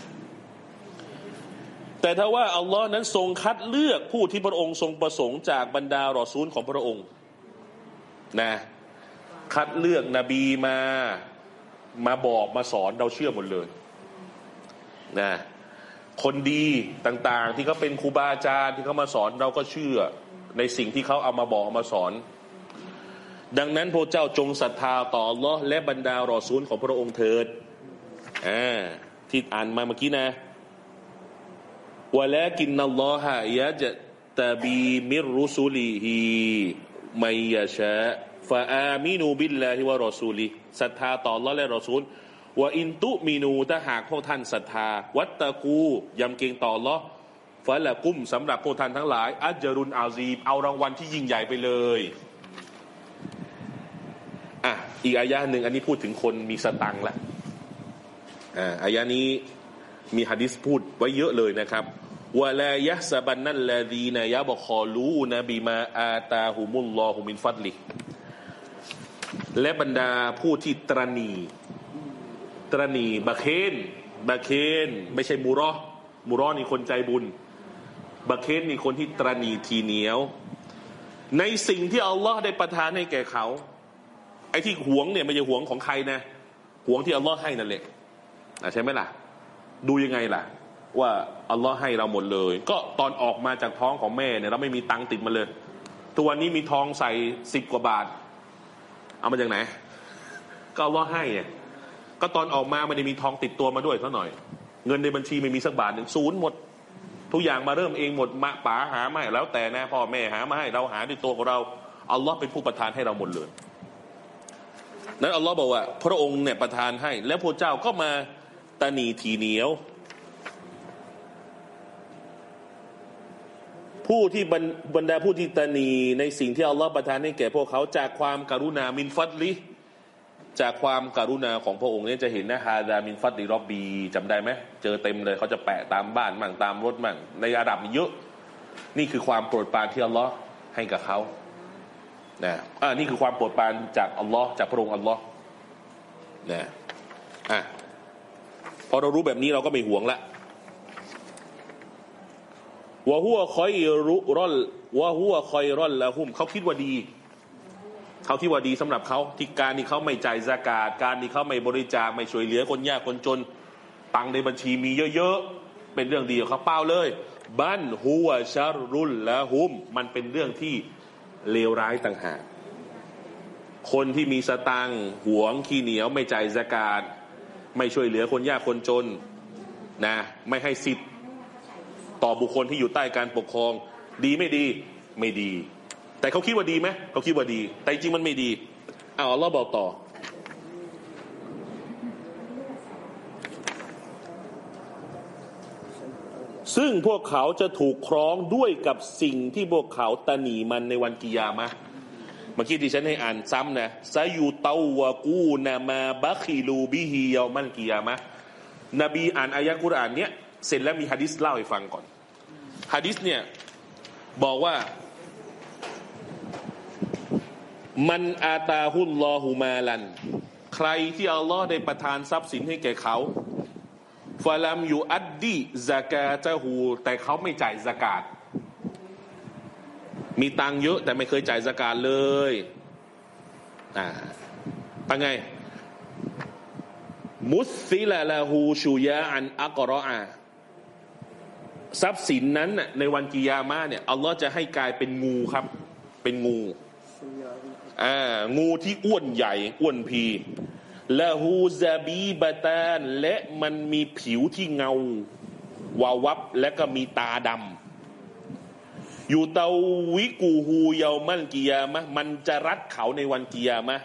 แต่ถ้าว่าอัลลอฮ์นั้นทรงคัดเลือกผู้ที่พระองค์ทรงประสงค์จากบรรดารอซูลของพระองค์นะคัดเลือกนบีมามาบอกมาสอนเราเชื่อหมดเลยนะคนดีต่างๆ ที่เขาเป็นครูบาอาจารย์ที่เขามาสอนเราก็เชื่อในสิ่งที่เขาเอามาบอกมาสอน ดังนั้นพระเจ้าจงศรัทธาต่ออัลลอฮ์และบรรดารอซูลของพระองค์เถิดอ่าที่อ่านมาเมื่อกี้นะ วะลากินนัลลอฮะยะจะตะบีมิรุสุลีฮีไมยะชะฟาอามินูบิลลาฮิวะรอซูลีศรัทธาต่อ Allah และรอซูลว่าอินตุมินูถ้าหากพวกท่านศรัทธา วัตตะกูยำเกรงต่อ Allah ฟะละกุ้มสำหรับพวกท่านทั้งหลาย อัจจรุนอาซีมเอารางวัลที่ยิ่งใหญ่ไปเลยอะอีกอายะหนึ่งอันนี้พูดถึงคนมีสตังค์ละอ่าอายะนี้ มีฮะดิษพูดไว้เยอะเลยนะครับวะลายะสบันนัลลาดีนายะบคอลูนบิมาอาตาฮุมุลลอฮุมินฟัดลิและบรรดาผู้ที่ตรณี ตรณีบาเคนบาเคนไม่ใช่มูรอมูรอนี่คนใจบุญบาเคนนี่คนที่ตรณีทีเหนียว ในสิ่งที่อัลลอฮ์ได้ประทานให้แก่เขา ไอ้ที่หวงเนี่ยไม่ใช่หวงของใครนะหวงที่อัลลอฮ์ให้นั่นแหละใช่ไหมล่ะ ดูยังไงล่ะ ว่าอัลลอฮ์ให้เราหมดเลย ก็ตอนออกมาจากท้องของแม่เนี่ยเราไม่มีตังค์ติดมาเลยตัวนนี้มีทองใส่สิบกว่าบาท เอามาจากไหน ก็อัลลอฮ์ให้เนี่ยก็ตอนออกมาไม่ได้มีทองติดตัวมาด้วยเท่าหน่อย เงินในบัญชีไม่มีสักบาทหนึ่งศูนย์หมด ทุกอย่างมาเริ่มเองหมดมาป๋าหาไมาให้แล้วแต่นะพ่อแม่หามาให้เราหาด้วยตัวของเราอัลลอฮ์เป็นผู้ประทานให้เราหมดเลย นั้นอัลลอฮ์บอกว่า พระองค์เนี่ยประทานให้ แล้วพระเจ้าก็มา ตนีทีเหนียว ผู้ที่บรรดาผู้ที่ตนีในสิ่งที่อัลลอฮ์ประทานให้แก่พวกเขาจากความการุณามินฟัดลิจากความการุณาของพระองค์เนี่ยจะเห็นนะฮาดามินฟัดลิรอบบีจำได้ไหมเจอเต็มเลยเขาจะแปะตามบ้านมั่งตามรถมั่งในอาดับเยอะนี่คือความโปรดปรานที่อัลลอฮ์ให้กับเขานะอ่านี่คือความโปรดปรานจากอัลลอฮ์จากพระองค์อัลลอฮ์นะอะ พอเรารู้แบบนี้เราก็ไม่ห่วงละวะหัวคอยรุรอลวะหัวคอยรอลละหุมเขาคิดว่าดี เขาคิดว่าดีสำหรับเขาที่การที่เขาไม่จ่ายสากาศการที่เขาไม่บริจาคไม่ช่วยเหลือคนยากคนจน ตังในบัญชีมีเยอะๆ เป็นเรื่องดีของเขาเปล่าเลยบันหัวชารุลละหุม มันเป็นเรื่องที่เลวร้ายต่างหากคนที่มีสตังค์หวงขี้เหนียวไม่จ่ายสกาด ไม่ช่วยเหลือคนยากคนจนนะไม่ให้สิทธิ์ต่อบุคคลที่อยู่ใต้การปกครอง ดีไม่ดีไม่ดี แต่เขาคิดว่าดีไหมเขาคิดว่าดี แต่จริงมันไม่ดีเอาวอัลลอฮ์บอกต่อซึ่งพวกเขาจะถูกคล้องด้วยกับสิ่งที่พวกเขาตะหนีมันในวันกิยามะ เมื่อกี้ที่ฉันให้อ่านซ้ำนะซายูเตาวะกูนามาบัคิลูบิฮิยามันกิยามะนบีอ่านอายะกุรอานเนี้ยเสร็จแล้วมีฮะดิษเล่าให้ฟังก่อนฮะดิษเนี่ยบอกว่ามันอาตาฮุลลอฮูมาลัน ใครที่อัลลอฮ์ได้ประทานทรัพย์สินให้แก่เขาฟาลัมยูอัดดีซากาตะฮูแต่เขาไม่จ่ายสกาด มีตังเยอะแต่ไม่เคยจ่ายสกาดเลยอ่าเป็นไง มุสซิลาลาฮูชูยาอันอักรออาทรัพย์สินนั้นน่ะในวันกิยามะเนี่ยอัลลอฮ์จะให้กลายเป็นงูครับ เป็นงูอ่างูที่อ้วนใหญ่ อ้วนพีละฮูซาบีบาตานและมันมีผิวที่เงา วาวับและก็มีตาดำ อยู่เตาวิกูฮูเยามันกิยามะมันจะรัดเขาในวันกิยามะ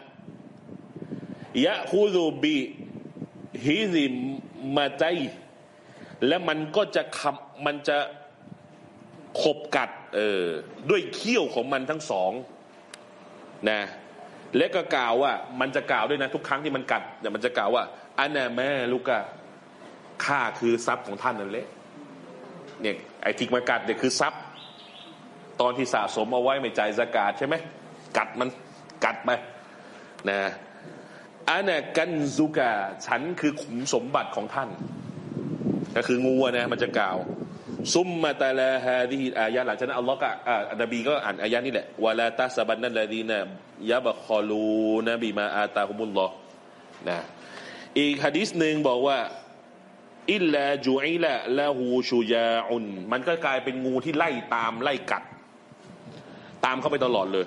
ยะคูซูบีฮิซิมาใจ และมันก็จะขับมันจะขบกัด เออ ด้วยเขี้ยวของมันทั้งสองนะ และก็กล่าวว่า มันจะกล่าวด้วยนะ ทุกครั้งที่มันกัดเนี่ยมันจะกล่าวว่าอันน่แม่ลูกอะข้าคือทรัพย์ของท่านนั่นแหละเนี่ยไอ้ที่มากัดเนี่ยคือทรัพย์ ตอนที่สะสมเอาไว้ไม่จ่ายสกาดใช่ไหมกัดมันกัดไปนะอันน่ะกันซุกะฉันคือขุมสมบัติของท่าน ก็คืองูนะมันจะกล่าว ซุมมาตาลาฮาดิฮิอายะหลังจากนั้นอัลลอฮ์ก็อ่านบีก็อ่านอายะนี่แหละวาลาตาสบันนั่นลลดีนะยะบะคอลูนะบีมาอาตาฮุมุลลอนะอีกฮะดิษหนึ่งบอกว่าอิลลาจูอิละละหูชูยาอุนมันก็กลายเป็นงูที่ไล่ตามไล่กัด ตามเข้าไปตลอดเลย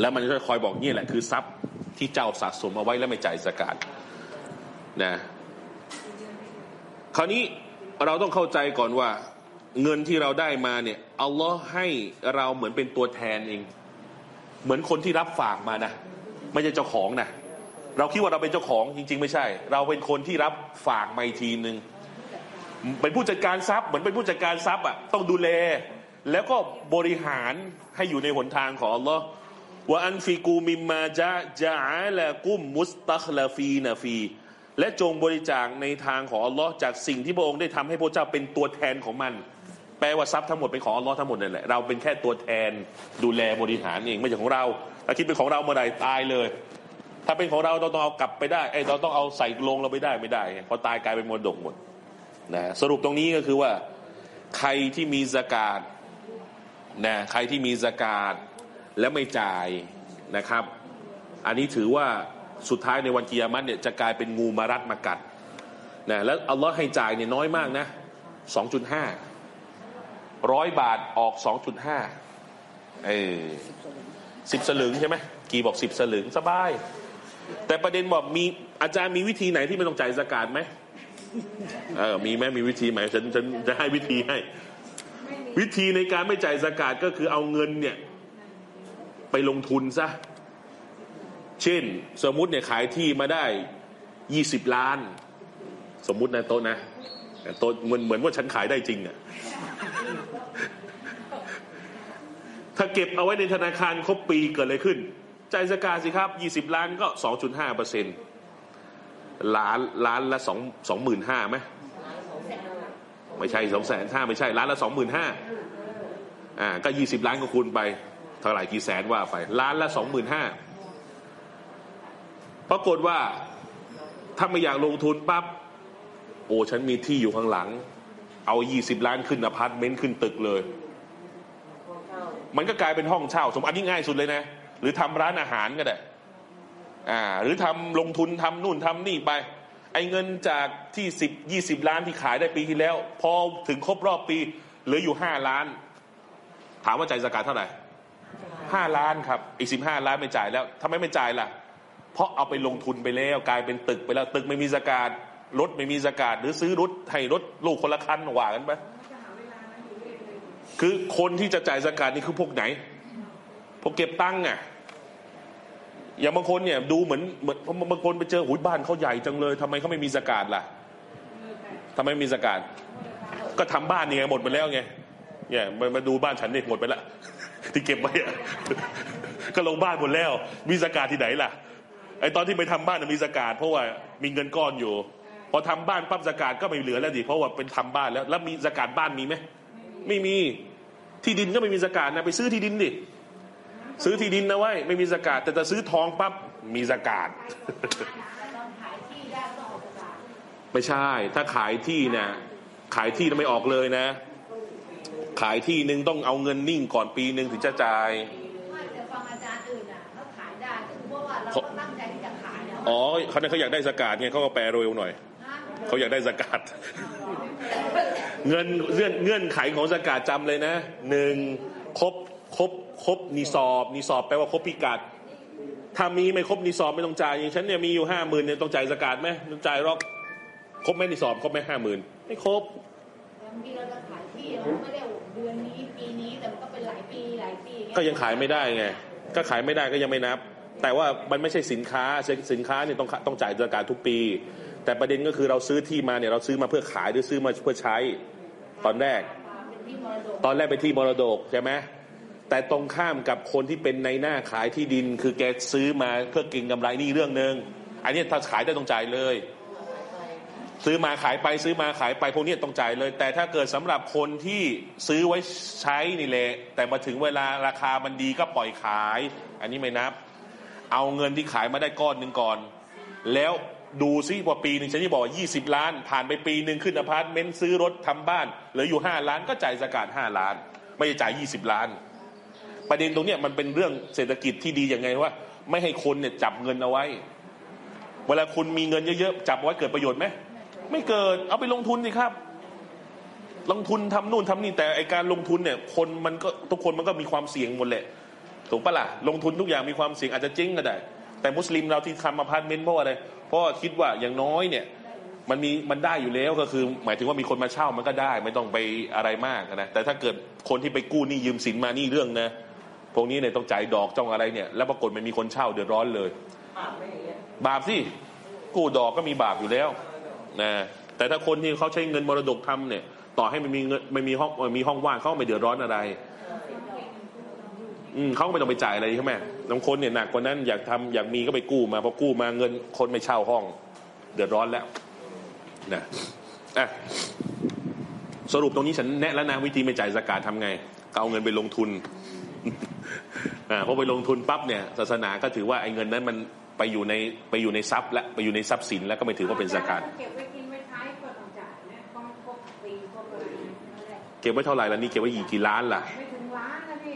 แล้วมันก็คอยบอกนี่แหละคือทรัพย์ที่เจ้าสะสมเอาไว้แล้วไม่จ่ายสกาดนะคราวนี้เราต้องเข้าใจก่อนว่า เงินที่เราได้มาเนี่ยอัลลอฮ์ให้เราเหมือนเป็นตัวแทนเอง เหมือนคนที่รับฝากมานะไม่ใช่เจ้าของนะเราคิดว่าเราเป็นเจ้าของจริง ๆ ไม่ใช่ เราเป็นคนที่รับฝากมาทีนึงเป็นผู้จัดการทรัพย์เหมือนเป็นผู้จัดการทรัพย์อะต้องดูแล แล้วก็บริหารให้อยู่ในหนทางของอัลลอฮ์ว่าอันฟิกูมิมมาจะจะอาละกุมมุสตัคลาฟีนาฟี และจงบริจาคในทางของอัลลอฮ์จากสิ่งที่พระองค์ได้ทำให้พระเจ้าเป็นตัวแทนของมัน แปลว่าทรัพย์ทั้งหมดเป็นของอัลลอฮ์ทั้งหมดนั่นแหละเราเป็นแค่ตัวแทนดูแลบริหารเองไม่ใช่ของเราถ้าคิดเป็นของเราเมื่อใดตายเลย ถ้าเป็นของเราเราต้องเอากลับไปได้ไอ้เราต้องเอาใส่ลงเราไปได้ไม่ได้พอตายกลายเป็นมรดกหมดนะสรุปตรงนี้ก็คือว่า ใครที่มีสกาด นะใครที่มีสกาดแล้วไม่จ่ายนะครับ อันนี้ถือว่าสุดท้ายในวันกิยามัตเนี่ยจะกลายเป็นงูมารัดมากัดนะแล้วอัลลอฮ์ให้จ่ายเนี่ยน้อยมากนะสองจุดห้าร้อยบาทออกสองจุดห้าเออสิบสลึงใช่ไหมกีบอกสิบสลึงสบาย แต่ประเด็นบอกมีอาจารย์มีวิธีไหนที่ไม่ต้องจ่ายสกาดไหมเออมีไหมมีวิธีไหมฉันฉันจะให้วิธีให้ วิธีในการไม่จ่ายสกาดก็คือเอาเงินเนี่ยไปลงทุนซะ เช่นสมมุติเนี่ยขายที่มาได้ยี่สิบล้าน สมมุตินะโต๊ะนะโต๊ะเหมือนเหมือนว่าฉันขายได้จริงอะถ้าเก็บเอาไว้ในธนาคารครบปีเกิดอะไรขึ้น จ่ายสกาดสิครับยี่สิบล้านก็สองจุดห้าเปอร์เซ็นต์ล้านล้านละสองสองหมื่นห้าไหม ไม่ใช่สองแสนห้าไม่ใช่ล้านละสองหมื่นห้าอ่าก็ยี่สิบล้านก็คูณไปเท่าไหร่กี่แสนว่าไป ล้านละสองหมื่นห้าปรากฏว่าถ้าไม่อยากลงทุนปั๊บโอ้ฉันมีที่อยู่ข้างหลัง เอายี่สิบล้านขึ้นอพาร์ตเมนต์ขึ้นตึกเลย มันก็กลายเป็นห้องเช่า สมมติอันนี้ง่ายสุดเลยนะ หรือทำร้านอาหารก็ได้อ่าหรือทำลงทุนทำนู่นทำนี่ไป ไอ้เงินจากที่สิบยี่สิบล้านที่ขายได้ปีที่แล้ว พอถึงครบรอบปีเหลืออยู่ห้าล้าน ถามว่าจ่ายสกาดเท่าไหร่ห้าล้านครับ อีกสิบห้าล้านไม่จ่ายแล้วทำไมไม่จ่ายล่ะ เพราะเอาไปลงทุนไปแล้วกลายเป็นตึกไปแล้ว ตึกไม่มีสกาดรถไม่มีสกาดหรือซื้อรถให้รถลูกคนละคันว่ากันไปคือคนที่จะจ่ายสกาดนี่คือพวกไหนพวกเก็บตังค์อะ อย่างบางคนเนี่ยดูเหมือนเหมือนบางคนไปเจอหุยบ้านเขาใหญ่จังเลยทำไมเขาไม่มีสกาดล่ะทำไมไมมีสกาดก็ทำบ้านนี่ไงหมดไปแล้วไงเนี่ยมามาดูบ้านฉันเนี่ยหมดไปละที่เก็บไว้อะก็ลงบ้านหมดแล้ว มีสกาดที่ไหนล่ะไอตอนที่ไปทำบ้านมีสกาดเพราะว่ามีเงินก้อนอยู่ พอทำบ้านปั๊บสกาดก็ไม่เหลือแล้วดิเพราะว่าเป็นทำบ้านแล้ว แล้วมีสกาดบ้านมีไหมไม่มีที่ดินก็ไม่มีสกาดนะไปซื้อที่ดินดิ ซื้อที่ดินนะไว้ไม่มีสกาดแต่จะซื้อทองปั๊บมีสกาดไม่ใช่ ถ้าขายที่เนี่ยขายที่ไม่ออกเลยนะ ขายที่หนึ่งต้องเอาเงินนิ่งก่อนปีหนึ่งถึงจะจ่ายไม่แต่ฟังอาจารย์อื่นอะเขาขายได้ก็คือเพราะว่าเราก็ตั้งใจที่จะขายนะอ๋อเขาเนี่ยเขาอยากได้สกาดไงเขาก็แปลเร็วหน่อยเขาอยากได้สกาดเงินเงื่อนเงื่อนไขของสกาดจำเลยนะหนึ่งครบครบครบนิสอบนิสอบแปลว่าครบพิกัด ถ้ามีไม่ครบนิสอบไม่ต้องจ่ายอย่างฉันเนี่ยมีอยู่ห้าหมื่นเนี่ยต้องจ่ายสกาดไหมต้องจ่ายหรอกครบไหมนิสอบครบไหมห้าหมื่นไม่ครบบางทีเราจะขายที่เราไม่ได้เดือนนี้ปีนี้แต่มันก็เป็นหลายปีหลายปีก็ยังขายไม่ได้ไงก็ขายไม่ได้ก็ยังไม่นับ แต่ว่ามันไม่ใช่สินค้าสินค้าเนี่ยต้องต้องจ่ายสกาดทุกปี แต่ประเด็นก็คือเราซื้อที่มาเนี่ยเราซื้อมาเพื่อขายหรือซื้อมาเพื่อใช้ตอนแรกเป็นที่มรดกตอนแรกไปที่มรดกใช่ไหม แต่ตรงข้ามกับคนที่เป็นในหน้าขายที่ดิน คือแกซื้อมาเพื่อเก็งกำไรนี่เรื่องหนึ่งอันนี้ถ้าขายได้ต้องจ่ายเลย ซื้อมาขายไปซื้อมาขายไปพวกนี้ต้องจ่ายเลย แต่ถ้าเกิดสำหรับคนที่ซื้อไว้ใช้นี่แหละแต่มาถึงเวลาราคามันดีก็ปล่อยขาย อันนี้ไม่นับ เอาเงินที่ขายมาได้ก้อนหนึ่งก่อน แล้วดูซิว่าปีหนึ่งฉันที่บอกว่า 20 ล้าน ผ่านไปปีหนึ่งขึ้นอพาร์ตเมนต์ซื้อรถทำบ้านเหลืออยู่ 5 ล้านก็จ่ายซะกาต 5ล้าน ไม่จ่าย 20 ล้าน ประเด็นตรงเนี้ยมันเป็นเรื่องเศรษฐกิจที่ดียังไงว่า ไม่ให้คนเนี่ยจับเงินเอาไว้ เวลาคุณมีเงินเยอะๆจับไว้เกิดประโยชน์ไหมไม่เกิดเอาไปลงทุนสิครับ ลงทุนทำนู่นทำนี่แต่ไอ้การลงทุนเนี่ย คนมันก็ทุกคนมันก็มีความเสี่ยงหมดแหละถูกปะล่ะลงทุนทุกอย่างมีความเสี่ยงอาจจะเจ๊งก็ได้ แต่มุสลิมเราที่ทำอพาร์ตเมนต์เพราะอะไรเพราะคิดว่าอย่างน้อยเนี่ยมันมีมันได้อยู่แล้วก็คือ หมายถึงว่ามีคนมาเช่ามันก็ได้ ไม่ต้องไปอะไรมากนะแต่ถ้าเกิดคนที่ไปกู้หนี่ยืมสินมานี่เรื่องนะ พวกนี้เนี่ยต้องจ่ายดอกจ้องอะไรเนี่ยแล้วปรากฏไม่มีคนเช่าเดือดร้อนเลย บาปสิกู้ดอกก็มีบาปอยู่แล้วนะแต่ถ้าคนที่เขาใช้เงินมรดกทำเนี่ย ต่อให้มันมีเงินไม่มีห้องมีห้องว่างเขาก็ไม่เดือดร้อนอะไร อืมเขาก็ไม่ต้องไปจ่ายอะไรใช่ไหมบางคนเนี่ยหนักกว่านั้นอยากทำอยากมีก็ไปกู้มาพอกู้มาเงินคนไม่เช่าห้อง เดือดร้อนแล้วนะอะสรุปตรงนี้ฉันแนะแล้วนะวิธีไม่จ่ายสกาดทำไงก็เอาเงินไปลงทุนอ่า พอไปลงทุนปั๊บเนี่ยศาสนาก็ถือว่าไอ้เงินนั้นมันไปอยู่ในไปอยู่ในทรัพย์และไปอยู่ในทรัพย์สินแล้วก็ไม่ถือว่าเป็นสกาดเก็บไว้กินไว้ใช้ก็ต้องจ่ายนะต้องครบปีครบอะไรนั่นแหละเก็บไว้เท่าไหร่ล่ะนี่เก็บไว้กี่กี่ล้านล่ะไม่ถึงล้านนะพี่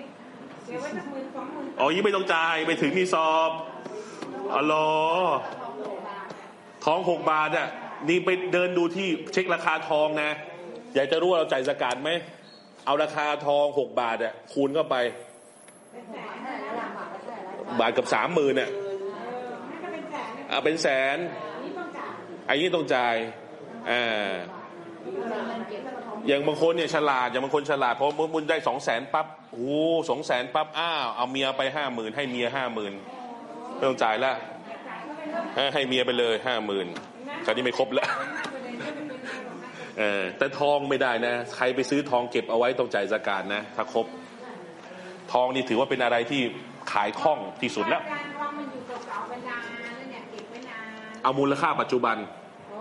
เก็บไว้สักหมื่นสองหมื่นอ๋อยี่ไม่ต้องจ่ายไปถึงที่สอบอ๋อเหรอทองหกบาทอะนี่ไปเดินดูที่เช็คราคาทองนะ อยากจะรู้ว่าเราจ่ายสกาดไหมเอาราคาทองหกบาทอะคูณเข้าไป บาทกับสามหมื่นอะนั่นก็เป็นแสนนะเอาเป็นแสนนี่ต้องจ่ายไอ้นี่ต้องจ่ายอ่าอย่างบางคนเนี่ยฉลาดอย่างบางคนฉลาดพอมุนได้สองแสนปั๊บโอ้สองแสนปั๊บอ้าวเอาเมียไปห้าหมื่นให้เมียห้าหมื่นไม่ต้องจ่ายละให้ให้เมียไปเลยห้าหมื่นคราวนี้ไม่ครบแล้วเออแต่ทองไม่ได้นะ ใครไปซื้อทองเก็บเอาไว้ต้องจ่ายสกาดนะ ถ้าครบ ทองนี่ถือว่าเป็นอะไรที่ขายคล่องที่สุดแล้ว การทองมันอยู่เก่าๆเป็นนานแล้วเนี่ยเก็บไว้นานเอามูลค่าปัจจุบัน โอ้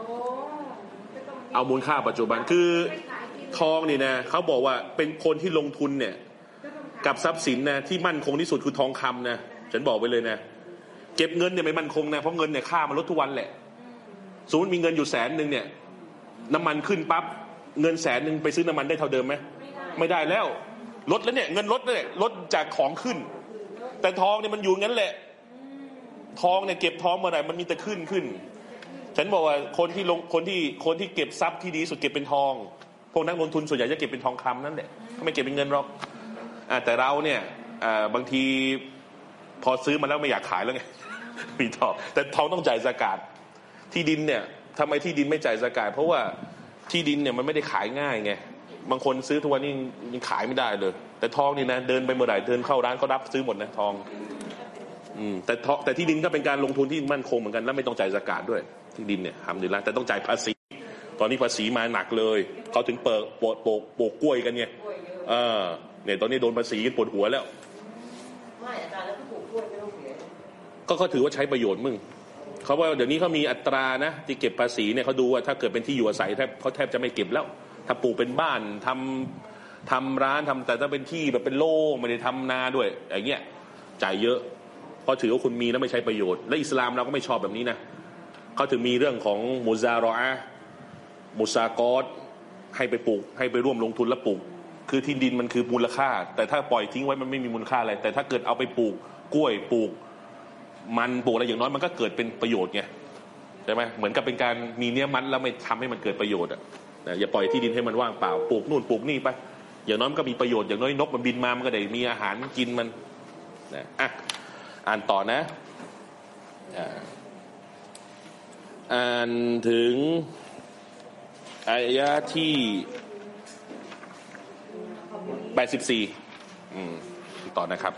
ก็ต้องเอามูลค่าปัจจุบันคือไม่ขายกินทองนี่นะเขาบอกว่าเป็นคนที่ลงทุนเนี่ย ก็ต้องขายกับทรัพย์สินนะที่มั่นคงที่สุดคือทองคำนะฉันบอกไปเลยนะ เก็บเงินเนี่ยไม่มั่นคงนะเพราะเงินเนี่ยค่ามันลดทุกวันแหละสมมติมีเงินอยู่แสนหนึ่งเนี่ย น้ำมันขึ้นปั๊บเงินแสนหนึ่งไปซื้อน้ำมันได้เท่าเดิมไหมไม่ได้แล้ว ลดแล้วเนี่ยเงินลดเนี่ยลดจากของขึ้น แต่ทองเนี่ยมันอยู่งั้นแหละ ทองเนี่ยเก็บทองเมื่อไหร่มันมีแต่ขึ้นขึ้น ฉันบอกว่าคนที่ลงคนที่คนที่เก็บทรัพย์ที่ดีสุดเก็บเป็นทอง พวกนักลงทุนส่วนใหญ่จะเก็บเป็นทองคำนั่นแหละเขาไม่เก็บเป็นเงินหรอกอแต่เราเนี่ยอบางทีพอซื้อมาแล้วไม่อยากขายแล้วไงมีทองแต่ทองต้องจ่ายสกาดที่ดินเนี่ยทำไมที่ดินไม่จ่ายสกาดเพราะว่าที่ดินเนี่ยมันไม่ได้ขายง่ายไง บางคนซื้อทุกวันนี้ยังขายไม่ได้เลย แต่ทองนี่นะเดินไปเมื่อไหร่เดินเข้าร้านเขารับซื้อหมดนะทองอืมแต่ทองแต่ที่ดินก็เป็นการลงทุนที่มั่นคงเหมือนกันและไม่ต้องจ่ายสกาดด้วยที่ดินเนี่ยทำดีแล้วแต่ต้องจ่ายภาษี ตอนนี้ภาษีมาหนักเลยเขาถึงเปิดโปกโปกโปกกล้วยกันไงเออเนี่ยตอนนี้โดนภาษีกันปวดหัวแล้วไม่อาจารย์แล้วก็ปลูกกล้วยไม่ต้องเสียก็เขาถือว่าใช้ประโยชน์มึงเขาว่าเดี๋ยวนี้เขามีอัตรานะที่เก็บภาษีเนี่ยเขาดูว่าถ้าเกิดเป็นที่อยู่อาศัยแทบเขาแทบจะไม่เก็บแล้ว ถ้าปลูกเป็นบ้านทำทำร้านทำแต่ถ้าเป็นที่แบบเป็นโล่งไม่ได้ทำนาด้วยอย่างเงี้ยจ่ายเยอะเพราะถือว่าคุณมีแล้วไม่ใช้ประโยชน์ และอิสลามเราก็ไม่ชอบแบบนี้นะเขาถึงมีเรื่องของมุซารออะมุซากอตให้ไปปลูก ให้ไปร่วมลงทุนแล้วปลูก คือที่ดินมันคือมูลค่า แต่ถ้าปล่อยทิ้งไว้มันไม่มีมูลค่าอะไร แต่ถ้าเกิดเอาไปปลูกกล้วยปลูก มันปลูกอะไรอย่างน้อยมันก็เกิดเป็นประโยชน์ไงใช่ไหมเหมือนกับเป็นการมีเนี้ยมันแล้วไม่ทำให้มันเกิดประโยชน์อะ นะอย่าปล่อยที่ดินให้มันว่างเปล่าปลูกนู่นปลูกนี่ไปอย่างน้อยมันก็มีประโยชน์อย่างน้อยนกมันบินมามันก็ได้มีอาหารกินมันนะอะอ่านต่อนะอ่านถึงอายะที่แปดสิบสี่ต่อนะครับ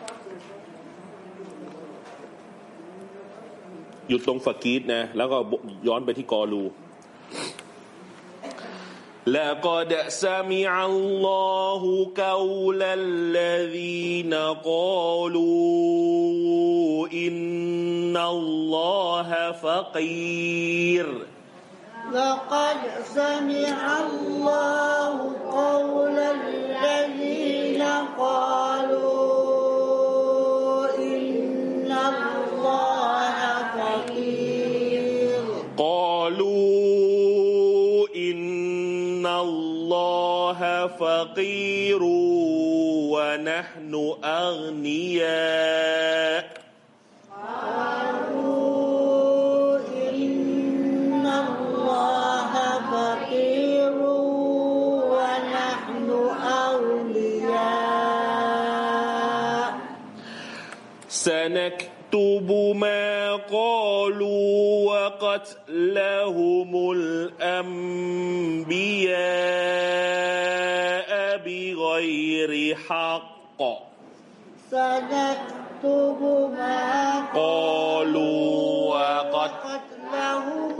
หยุดตรงฟากีดนะ แล้วก็ย้อนไปที่กอลู لقد سمع الله قول الذين قالوا إن الله فقير. لقد سمع الله قول الذين قالوا إن الله فقير ونحن أغنياء. قالوا إن الله فقير ونحن أولياء سنكتب نكتب ما قالوا وقتلهم الأنبياء. بغير حق سنكتب ما قالوا وقد قتلهم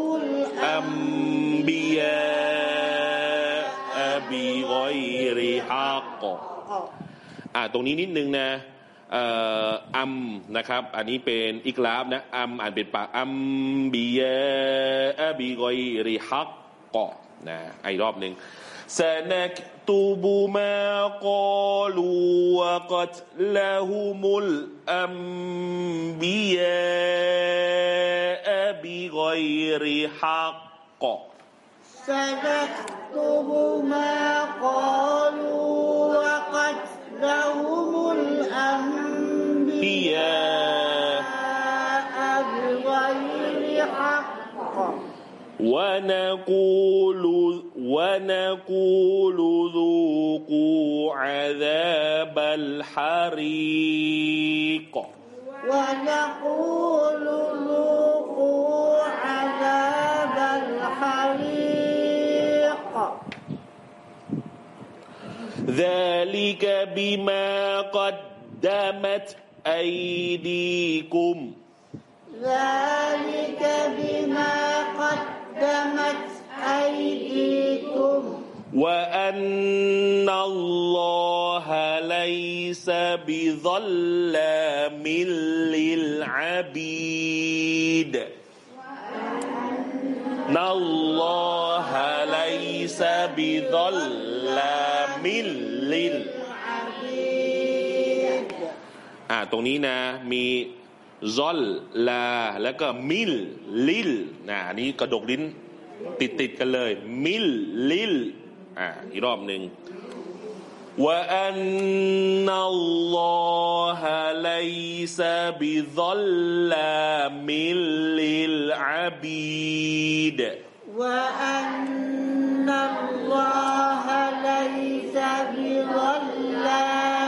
أنبياء بغير حق อ่าตรงนี้นิดนึงนะเอ่ออัมนะครับ อันนี้เป็นอิกลาบนะอัมอ่านเป็นปากอัมบียะอะบีกอยริฮักกอนะไอรอบหนึ่ง سنكتب ما قالوا وقتلهم الأنبياء بغير حق. سنكتب ما قالوا وقتلهم الأنبياء ونقول ونقول ذوقوا عذاب الحريق. ونقول ذوقوا عذاب الحريق. ذلك بما قدمت أيديكم. ذلك بما قدمت أيديكم وأن الله ليس بظلام للعبيد إن الله ليس بظلام لل อ่าตรงนี้นะ มี ظلا แล้วก็ ملل นะนี้กระดกลิ้นติดติดกันเลย ملل อ่าอีกรอบหนึ่ง وأن الله ليس بظلام للعبيد وأن الله ليซาบิซัลลา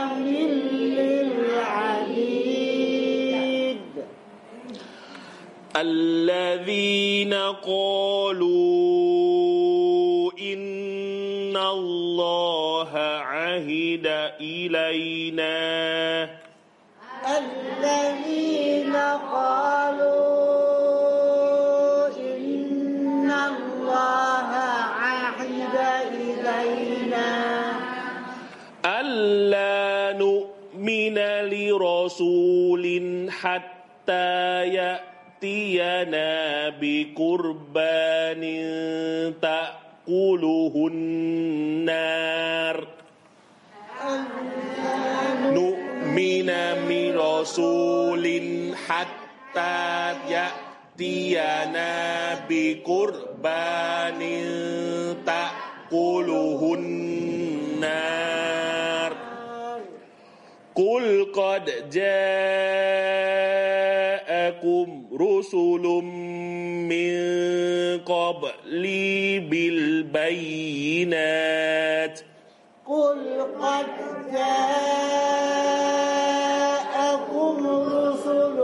الذين قالوا إن الله عهد إلينا. الذين قالوا إن الله عهد إلينا. ألا نؤمن لرسول حتى يأتينا بقربان تأكله النار نؤمن من رسول حتى يأتينا بقربان تأكله النار قل قد جاءكم رسل من قبلي بالبينات. قل قد جاءكم رسل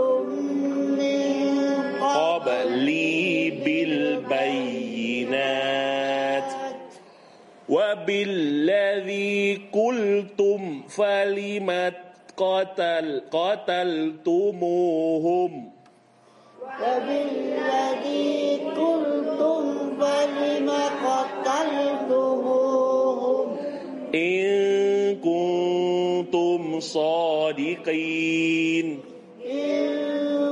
من قبل قبلي بالبينات. وبالذي قلتم فلم قتل قتلتموهم؟ وبالذي قلتم فلم قتلتموهم؟ إن كنتم صادقين. إن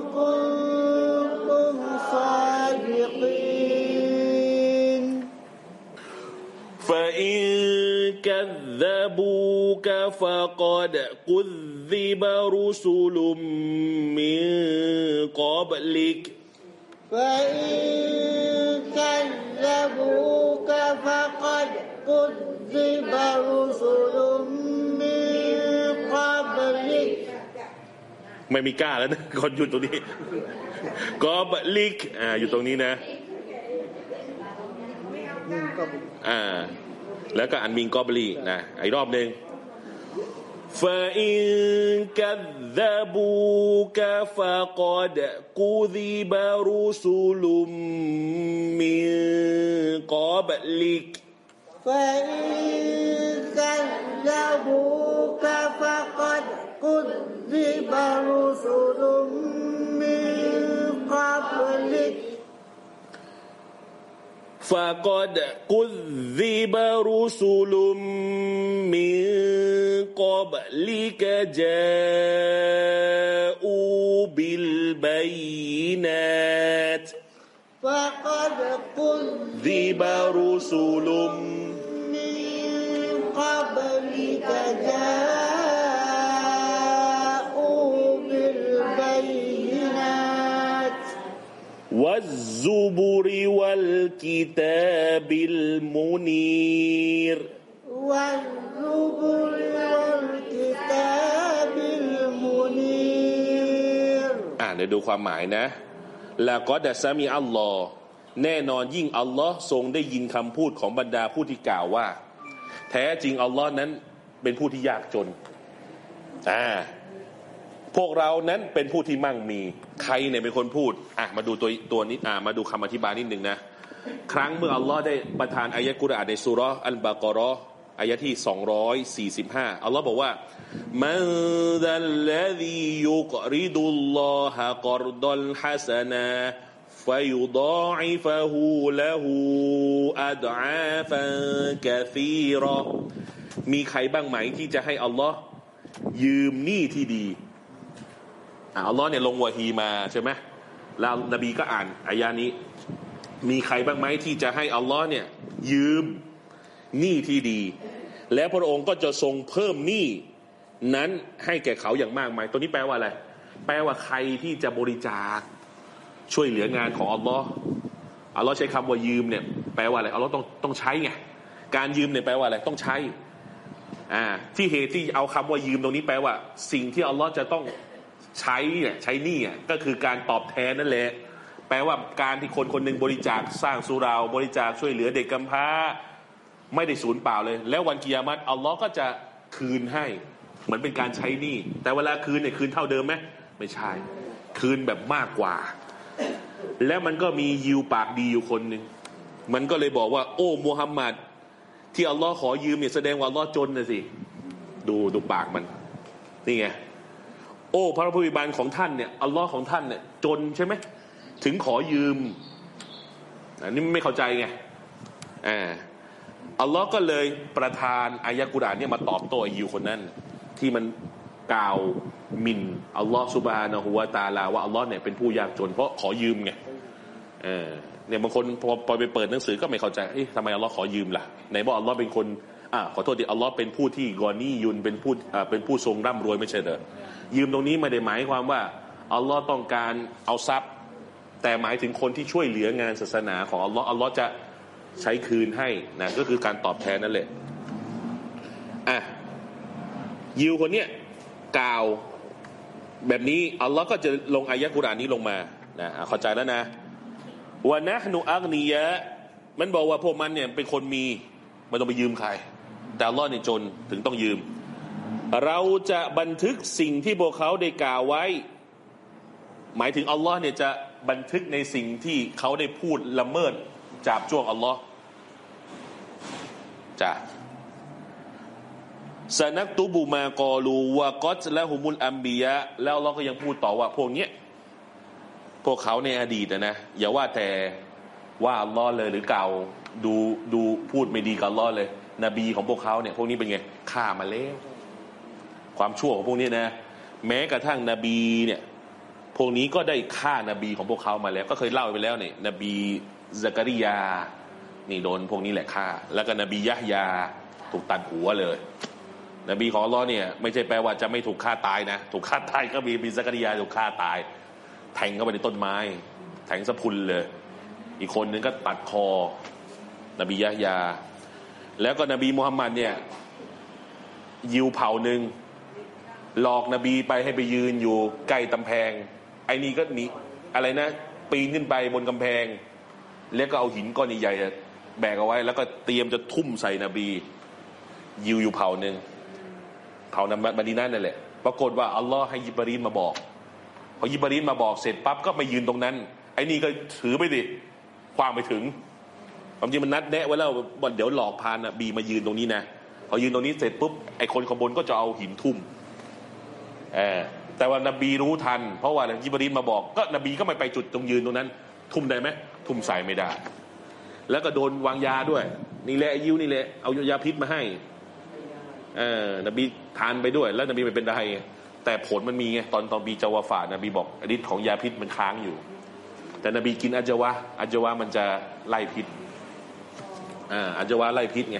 كنتم صادقين. فإن كذبوك فقد كذب رسل من قبلك فإن كذبوك فقد كذب رسل من قبلك ไม่มีกล้าแล้วนะ คนอยู่ตรงนี้กอบลิกอ่าอยู่ตรงนี้นะ อ่า แล้วก็อันมิงกอบลีนะอีกรอบหนึ่ง فإن كذبوك فقد كذب رسل من قبلك فإن كذبوك فقد كذب رسل من قبلك فقد كذب رسل من قبلك جاءوا بالبينات فقد كذب ذب رسل من قبلك جاءوا والزبر والكتاب المنير والزبر والكتاب المنير อ่าเดี๋ยวดูความหมายนะละก็ดัสมีอัลลอฮ์แน่นอนยิ่งอัลลอฮ์ทรงได้ยินคำพูดของบรรดาผู้ที่กล่าวว่า แท้จริงอัลลอฮ์นั้นเป็นผู้ที่ยากจนอ่า พวกเรานั้นเป็นผู้ที่มั่งมี ใครเนี่ยเป็นคนพูดอะมาดูตัวตัวนี้อ่ามาดูคำอธิบายนิดหนึ่งนะ ครั้งเมื่ออัลลอฮ์ได้ประทานอายะกุรอานในสุร์อัลบากอเราะห์อายะที่ 245 อัลลอฮ์บอกว่ามันซัลลซียุกริดุลลอฮะกอรดัลฮัสนาฟยุดาอิฟะฮูละฮูอัดอาฟันกะซีรอมีใครบ้างไหมที่จะให้อัลลอฮ์ยืมหนี้ที่ดี อัลลอฮ์เนี่ยลงวะฮีมาใช่ไหมแล้วนบีก็อ่านอายานี้ มีใครบ้างไหมที่จะให้อัลลอฮ์เนี่ยยืมหนี้ที่ดี และพระองค์ก็จะทรงเพิ่มหนี้นั้นให้แก่เขาอย่างมากมายตัวนี้แปลว่าอะไร แปลว่าใครที่จะบริจาคช่วยเหลืองานของอัลลอฮ์อัลลอฮ์ใช้คำว่ายืมเนี่ยแปลว่าอะไรอัลลอฮ์ต้องต้องใช้ไงการยืมเนี่ยแปลว่าอะไรต้องใช้อ่าที่เหตุที่เอาคำว่ายืมตรงนี้แปลว่า สิ่งที่อัลลอฮ์จะต้อง ใช้เนี่ยใช้หนี้อะก็คือการตอบแทนนั่นแหละ แปลว่าการที่คนคนหนึ่งบริจาคสร้างสุราบริจาคช่วยเหลือเด็กกำพร้า ไม่ได้สูญเปล่าเลย แล้ววันกิยามัตอัลลอฮ์ก็จะคืนให้ เหมือนเป็นการใช้หนี้แต่เวลาคืนเนี่ยคืนเท่าเดิมไหมไม่ใช่ คืนแบบมากกว่า แล้วมันก็มียิวปากดีอยู่คนหนึ่งมันก็เลยบอกว่า โอ้มูฮัมหมัดที่อัลลอฮ์ขอยืมเนี่ยแสดงว่าอัลลอฮ์จนนะสิ ดูดูปากมัน นี่ไง โอ้ พระผู้บิบาลของท่านเนี่ยอัลลอฮ์ของท่านเนี่ยจนใช่ไหมถึงขอยืมอันนี้ไม่เข้าใจไงอ่าอัลลอฮ์ก็เลยประทานอายะกุรานเนี่ยมาตอบโต้อยิวคนนั้น ที่มันกล่าวมินอัลลอฮ์สุบฮานะฮูวาตาลาว่าอัลลอฮ์เนี่ยเป็นผู้ยากจน เพราะขอยืมไงเออเนี่ยบางคนพอพอไปเปิดหนังสือก็ไม่เข้าใจเอ๊ะทำไมอัลลอฮ์ขอยืมล่ะไหนบอกอัลลอฮ์เป็นคนอ่าขอโทษทีอัลลอฮ์เป็นผู้ที่กอนี่ยุนเป็นผู้อ่าเป็นผู้ทรงร่ำรวยไม่ใช่เหรอ ยืมตรงนี้ไม่ได้หมายความว่าอัลลอฮ์ต้องการเอาทรัพย์ แต่หมายถึงคนที่ช่วยเหลืองานศาสนาของอัลลอฮ์อัลลอฮ์จะใช้คืนให้นะก็คือการตอบแทนนั่นแหละอะยิวคนเนี้ยกล่าวแบบนี้อัลลอฮ์ก็จะลงอายะกุรอานนี้ลงมานะเข้าใจแล้วนะวะนะฮนุอักนียะมันบอกว่าพวกมันเนี่ยเป็นคนมีไม่ต้องไปยืมใคร แต่อัลลอฮ์เนี่ยจนถึงต้องยืม เราจะบันทึกสิ่งที่พวกเขาได้กล่าวไว้ หมายถึงอัลลอฮ์เนี่ยจะบันทึกในสิ่งที่เขาได้พูดละเมิดจาบจ้วงอัลลอฮ์จ้ะสนักตุบูมากอลูวะกอตและฮุมุลอัมบียะแล้วเราก็ยังพูดต่อว่า พวกเนี้ยพวกเขาในอดีตนะนะ อย่าว่าแต่ว่าอัลลอฮ์เลยหรือกล่าวดูดูพูดไม่ดีกับอัลลอฮ์เลย นบีของพวกเขาเนี่ย พวกนี้เป็นไงฆ่ามาแล้ว ความชั่วของพวกนี้นะ แม้กระทั่งนบีเนี่ยพวกนี้ก็ได้ฆ่านาบีของพวกเขามาแล้ว ก็เคยเล่าไปแล้วเนี่ยนบีซักริยา นี่โดนพวกนี้แหละฆ่า แล้วก็นบียะฮยาถูกตัดหัวเลย นบีของอัลลอฮ์เนี่ย ไม่ใช่แปลว่าจะไม่ถูกฆ่าตายนะ ถูกฆ่าตายก็มีบีซักริยาถูกฆ่าตาย แทงเข้าไปในต้นไม้ แทงสะพุนเลย อีกคนนึงก็ตัดคอ นบียะฮยา แล้วก็นบีมุฮัมมัดเนี่ย ยิวเผ่าหนึ่ง หลอกนบีไปให้ไปยืนอยู่ใกล้ตำแพง ไอ้นี่ก็หนีอะไรนะ ปีนขึ้นไปบนกำแพง แล้วก็เอาหินก้อนใหญ่ๆแบกเอาไว้ แล้วก็เตรียมจะทุ่มใส่นบี ยิวอยู่เผ่าหนึ่งเท่านั้นบัดีนั่นนั่นแหละปรากฏว่าอัลลอฮ์ให้ยิบรีนมาบอก พอยิบรีนมาบอกเสร็จปั๊บก็ไปยืนตรงนั้น ไอ้นี่ก็ถือไปดิความไปถึงความจริงมันนัดแนะไว้แล้วว่าเดี๋ยวหลอกพานบีมายืนตรงนี้นะพอยืนตรงนี้เสร็จปุ๊บไอ้คนขบวนก็จะเอาหินทุ่ม เออแต่ว่านบีรู้ทัน เพราะว่ายิบรีนมาบอก ก็นบีก็ไม่ไปจุดตรงยืนตรงนั้น ทุ่มได้ไหมทุ่มใส่ไม่ได้ แล้วก็โดนวางยาด้วย นี่แหละยิวนี่แหละเอายาพิษมาให้เออนบีทานไปด้วย แล้วนบีไม่เป็นไรแต่ผลมันมีไงตอนตอนบีจาวาฝาดนบีบอกฤทธิ์ของยาพิษมันค้างอยู่ แต่นบีกินอัจวะอัจวะมันจะไล่พิษอ่าอัจวะไล่พิษไง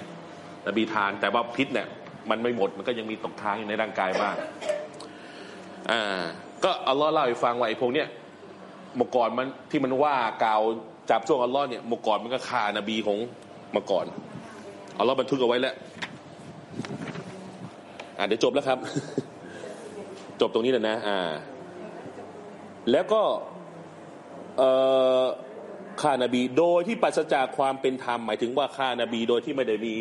นบีทานแต่ว่าพิษเนี่ยมันไม่หมดมันก็ยังมีตกค้างอยู่ในร่างกายบ้าง อ่าก็อัลลอฮ์เล่าให้ฟังว่าไอ้พวกเนี้ยมก่อนมันที่มันว่ากล่าวจับช่วงอัลลอฮ์เนี่ยมก่อนมันก็ฆ่านบีของมาก่อนอัลลอฮ์บันทึกเอาไว้แล้วอ่าเดี๋ยวจบแล้วครับ จบตรงนี้แล้วนะ อ่า แล้วก็เอ่อฆ่านบีโดยที่ปราศจากความเป็นธรรมหมายถึงว่าฆ่านบีโดยที่ไม่ได้มี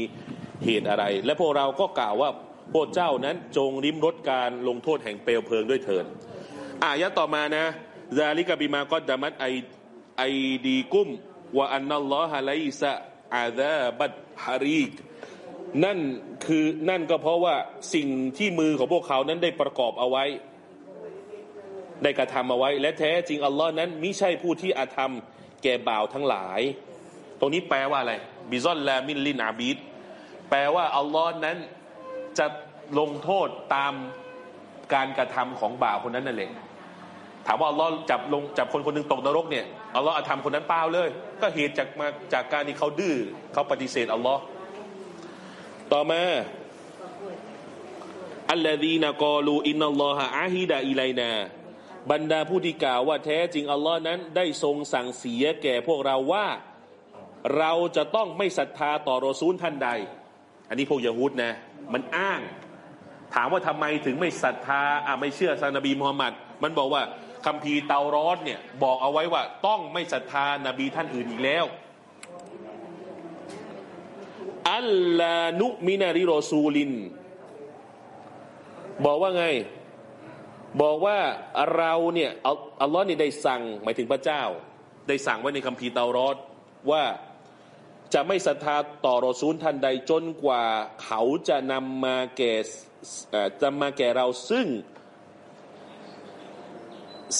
เหตุอะไร และพวกเราก็กล่าวว่า พวกเจ้านั้นจงริมรถการลงโทษแห่งเปลวเพลิงด้วยเถิดอายะต่อมานะซาลิกบิมาก็ดามัดไอไอดีกุ้มว่าอันนัลลอฮะไลซะอาดาบัดฮารีกนั่นคือนั่นก็เพราะว่าสิ่งที่มือของพวกเขานั้นได้ประกอบเอาไว้ ได้กระทำเอาไว้ และแท้จริงอัลลอฮ์นั้นมิใช่ผู้ที่อธรรมแก่บ่าวทั้งหลาย ตรงนี้แปลว่าอะไร بظلام للعبيد แปลว่าอัลลอฮ์นั้น จะลงโทษตามการกระทำของบ่าวคนนั้นนั่นเองถามว่าอัลลอฮ์จับลงจับคนคนหนึ่งตกนรกเนี่ยอัลลอฮ์อาธรรมคนนั้นเปล่าเลย ก็เหตุจากมาจากการที่เขาดื้อเขาปฏิเสธอัลลอฮ์ต่อมาอัลลอฮีนากอลูอินนัลลอฮะอาฮิดะอิไลนาบรรดาผู้ที่กล่าวว่าแท้จริงอัลลอฮ์นั้นได้ทรงสั่งเสียแก่พวกเราว่าเราจะต้องไม่ศรัทธาต่อรอซูลท่านใด อันนี้พวกยะฮูดนะ มันอ้าง ถามว่าทำไมถึงไม่ศรัทธาอะไม่เชื่อซานบีมุฮัมมัดมันบอกว่าคัมภีร์เตารอดเนี่ยบอกเอาไว้ว่าต้องไม่ศรัทธานบีท่านอื่นอีกแล้วอัลลานุมินาริโรซูลิน บอกว่าไง บอกว่าเราเนี่ยอัลลอฮ์นี่ได้สั่งหมายถึงพระเจ้า ได้สั่งไว้ในคัมภีร์เตารอดว่า จะไม่ศรัทธาต่อรอซูลท่านใดจนกว่าเขาจะนำมาแก่จะมาแก่เราซึ่ง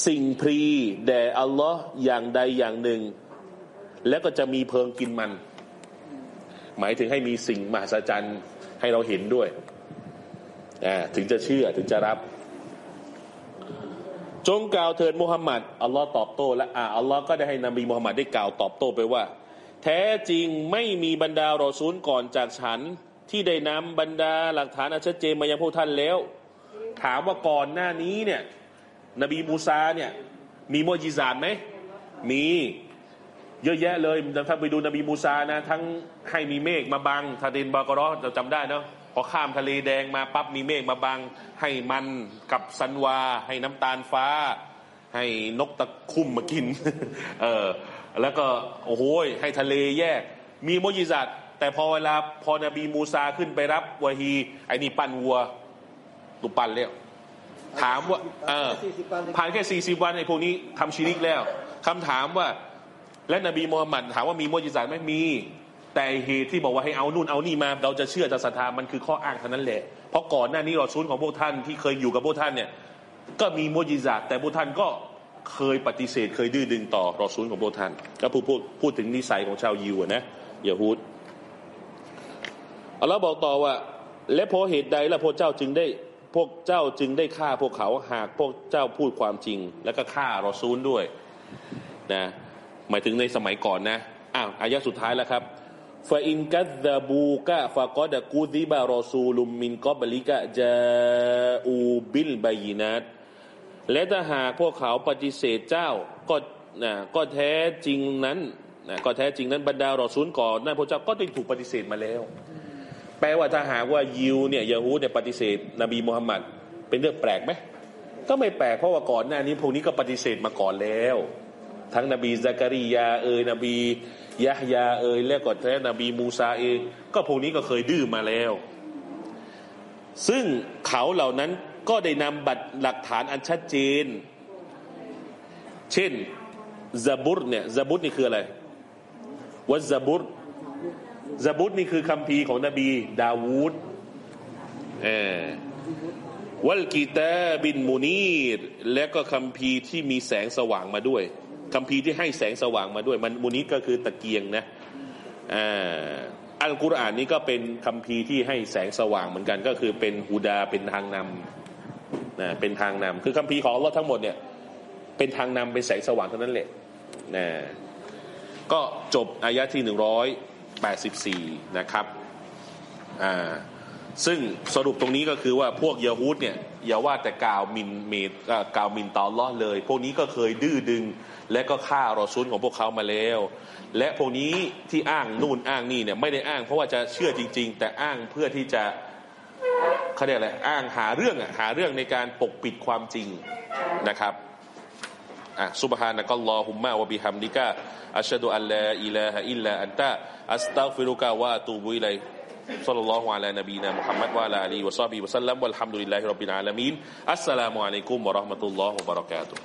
สิ่งพรีแด่อัลลอฮ์อย่างใดอย่างหนึ่ง แล้วก็จะมีเพลิงกินมัน หมายถึงให้มีสิ่งมหัศจรรย์ให้เราเห็นด้วยถึงจะเชื่อถึงจะรับ จงกล่าวเถิดมุฮัมมัดอัลลอฮ์ตอบโต้และอ่าอัลลอฮ์ก็ได้ให้นบีมุฮัมมัดได้กล่าวตอบโต้ไปว่า แท้จริงไม่มีบรรดารอซูลก่อนจากฉัน ที่ได้นำบรรดาหลักฐานอันชัดเจนมายังพวกท่านแล้ว ถามว่าก่อนหน้านี้เนี่ยนบีมูซาเนี่ยมีโมจิซานไหมมีเยอะแยะเลยถ้าไปดูนบีมูซานะ ทั้งให้มีเมฆมาบังทาเดนบากรอเราจำได้เนาะพอข้ามทะเลแดงมาปั๊บมีเมฆมาบัง ให้มันกับสันวา ให้น้ำตาลฟ้า ให้นกตะคุ่มมากิน เออ แล้วก็โอ้โหให้ทะเลแยก มีโมจิซัตแต่พอเวลาพอนบีมูซาขึ้นไปรับวะฮีไอ้นี่ปั้นวัวตุปั้นแล้วถามว่าเออผ่านแค่สี่สิบวันไอ้พวกนี้ทำชีริกแล้วคำถามว่า และนบีมูฮัมมัดถามว่ามีโมจิซัตไหมมี แต่เหตุที่บอกว่าให้เอานู่นเอานี่มา เราจะเชื่อจะศรัทธามันคือข้ออ้างเท่านั้นแหละ เพราะก่อนหน้านี้รอซูลของพวกท่านที่เคยอยู่กับพวกท่านเนี่ย ก็มีโมจิซัตแต่พวกท่านก็ เคยปฏิเสธ เคยดื้อดึงต่อรอซูลของพวกท่านก็พูดพูดพูดถึงนิสัยของชาวยิวนะยาฮูดอัลลอฮ์บอกต่อว่า และเพราะเหตุใดและพวกเจ้าจึงได้ พวกเจ้าจึงได้ฆ่าพวกเขาหากพวกเจ้าพูดความจริง แล้วก็ฆ่ารอซูลด้วยนะหมายถึงในสมัยก่อนนะอ้าวอายะสุดท้ายแล้วครับฟาอินกัตะบูกะฟะกอดะกูดิบารอซูลุมมินกอบลิกะจาอูบิลบายินัต และถ้าหากพวกเขาปฏิเสธเจ้าก็นะก็แท้จริงนั้นนะก็แท้จริงนั้นบรรดารอซูลก่อนนั้นพระเจ้าก็ได้ถูกปฏิเสธมาแล้ว แปลว่าถ้าหากว่ายิวเนี่ยยาฮูเนี่ยปฏิเสธ นบีมูฮัมมัดเป็นเรื่องแปลกไหมก็ไม่แปลกเพราะว่าก่อนหน้านี้พวกนี้ก็ปฏิเสธมาก่อนแล้ว ทั้งนบีซากรียาเอยนบียะฮยาเอยแล้วก็แท้นบีมูซาเองก็พวกนี้ก็เคยดื้อมาแล้ว ซึ่งเขาเหล่านั้น ก็ได้นำบัตรหลักฐานอันชัดเจน เช่นซาบุรเนี่ยซาบุรนี่คืออะไรวัซาบุรซาบุรนี่คือคัมภีของนบี ดาวูดเออวัลกีตาบินมูนีรและก็คัมภีที่มีแสงสว่างมาด้วยคัมภีที่ให้แสงสว่างมาด้วย มันมูนีรก็คือตะเกียงนะอ่าอัลกุรอานนี้ก็เป็นคัมภีที่ให้แสงสว่างเหมือนกัน ก็คือเป็นฮูดาเป็นทางนำ นะเป็นทางนำคือคัมภีร์ของอัลลอฮ์ทั้งหมดเนี่ยเป็นทางนำเป็นแสงสว่างเท่านั้นแหละนะก็จบอายะที่หนึ่งร้อยแปดสิบสี่นะครับอ่าซึ่งสรุปตรงนี้ก็คือว่าพวกยาฮูดเนี่ยอย่าว่าแต่กาวมินเมตกาวมินตอลลอเลย พวกนี้ก็เคยดื้อดึง และก็ฆ่ารอซุลของพวกเขามาแล้ว และพวกนี้ที่อ้างนู่นอ้างนี่เนี่ยไม่ได้อ้างเพราะว่าจะเชื่อจริง ๆ แต่อ้างเพื่อที่จะ เขาเรียกอะไรอ้างหาเรื่องอะหาเรื่องในการปกปิดความจริงนะครับอ่ะซุบฮานะกัลลอฮุมมะวะบิฮัมดิกะอัชฮะดุอัลลาอิลาฮะอิลลาอันตะอัสตัฆฟิรุกะวะอะตูบุอิลัย صلى الله على نبينا محمد وعلى آله وصحبه وسلم والحمد لله رب العالمين السلام عليكم ورحمة الله وبركاته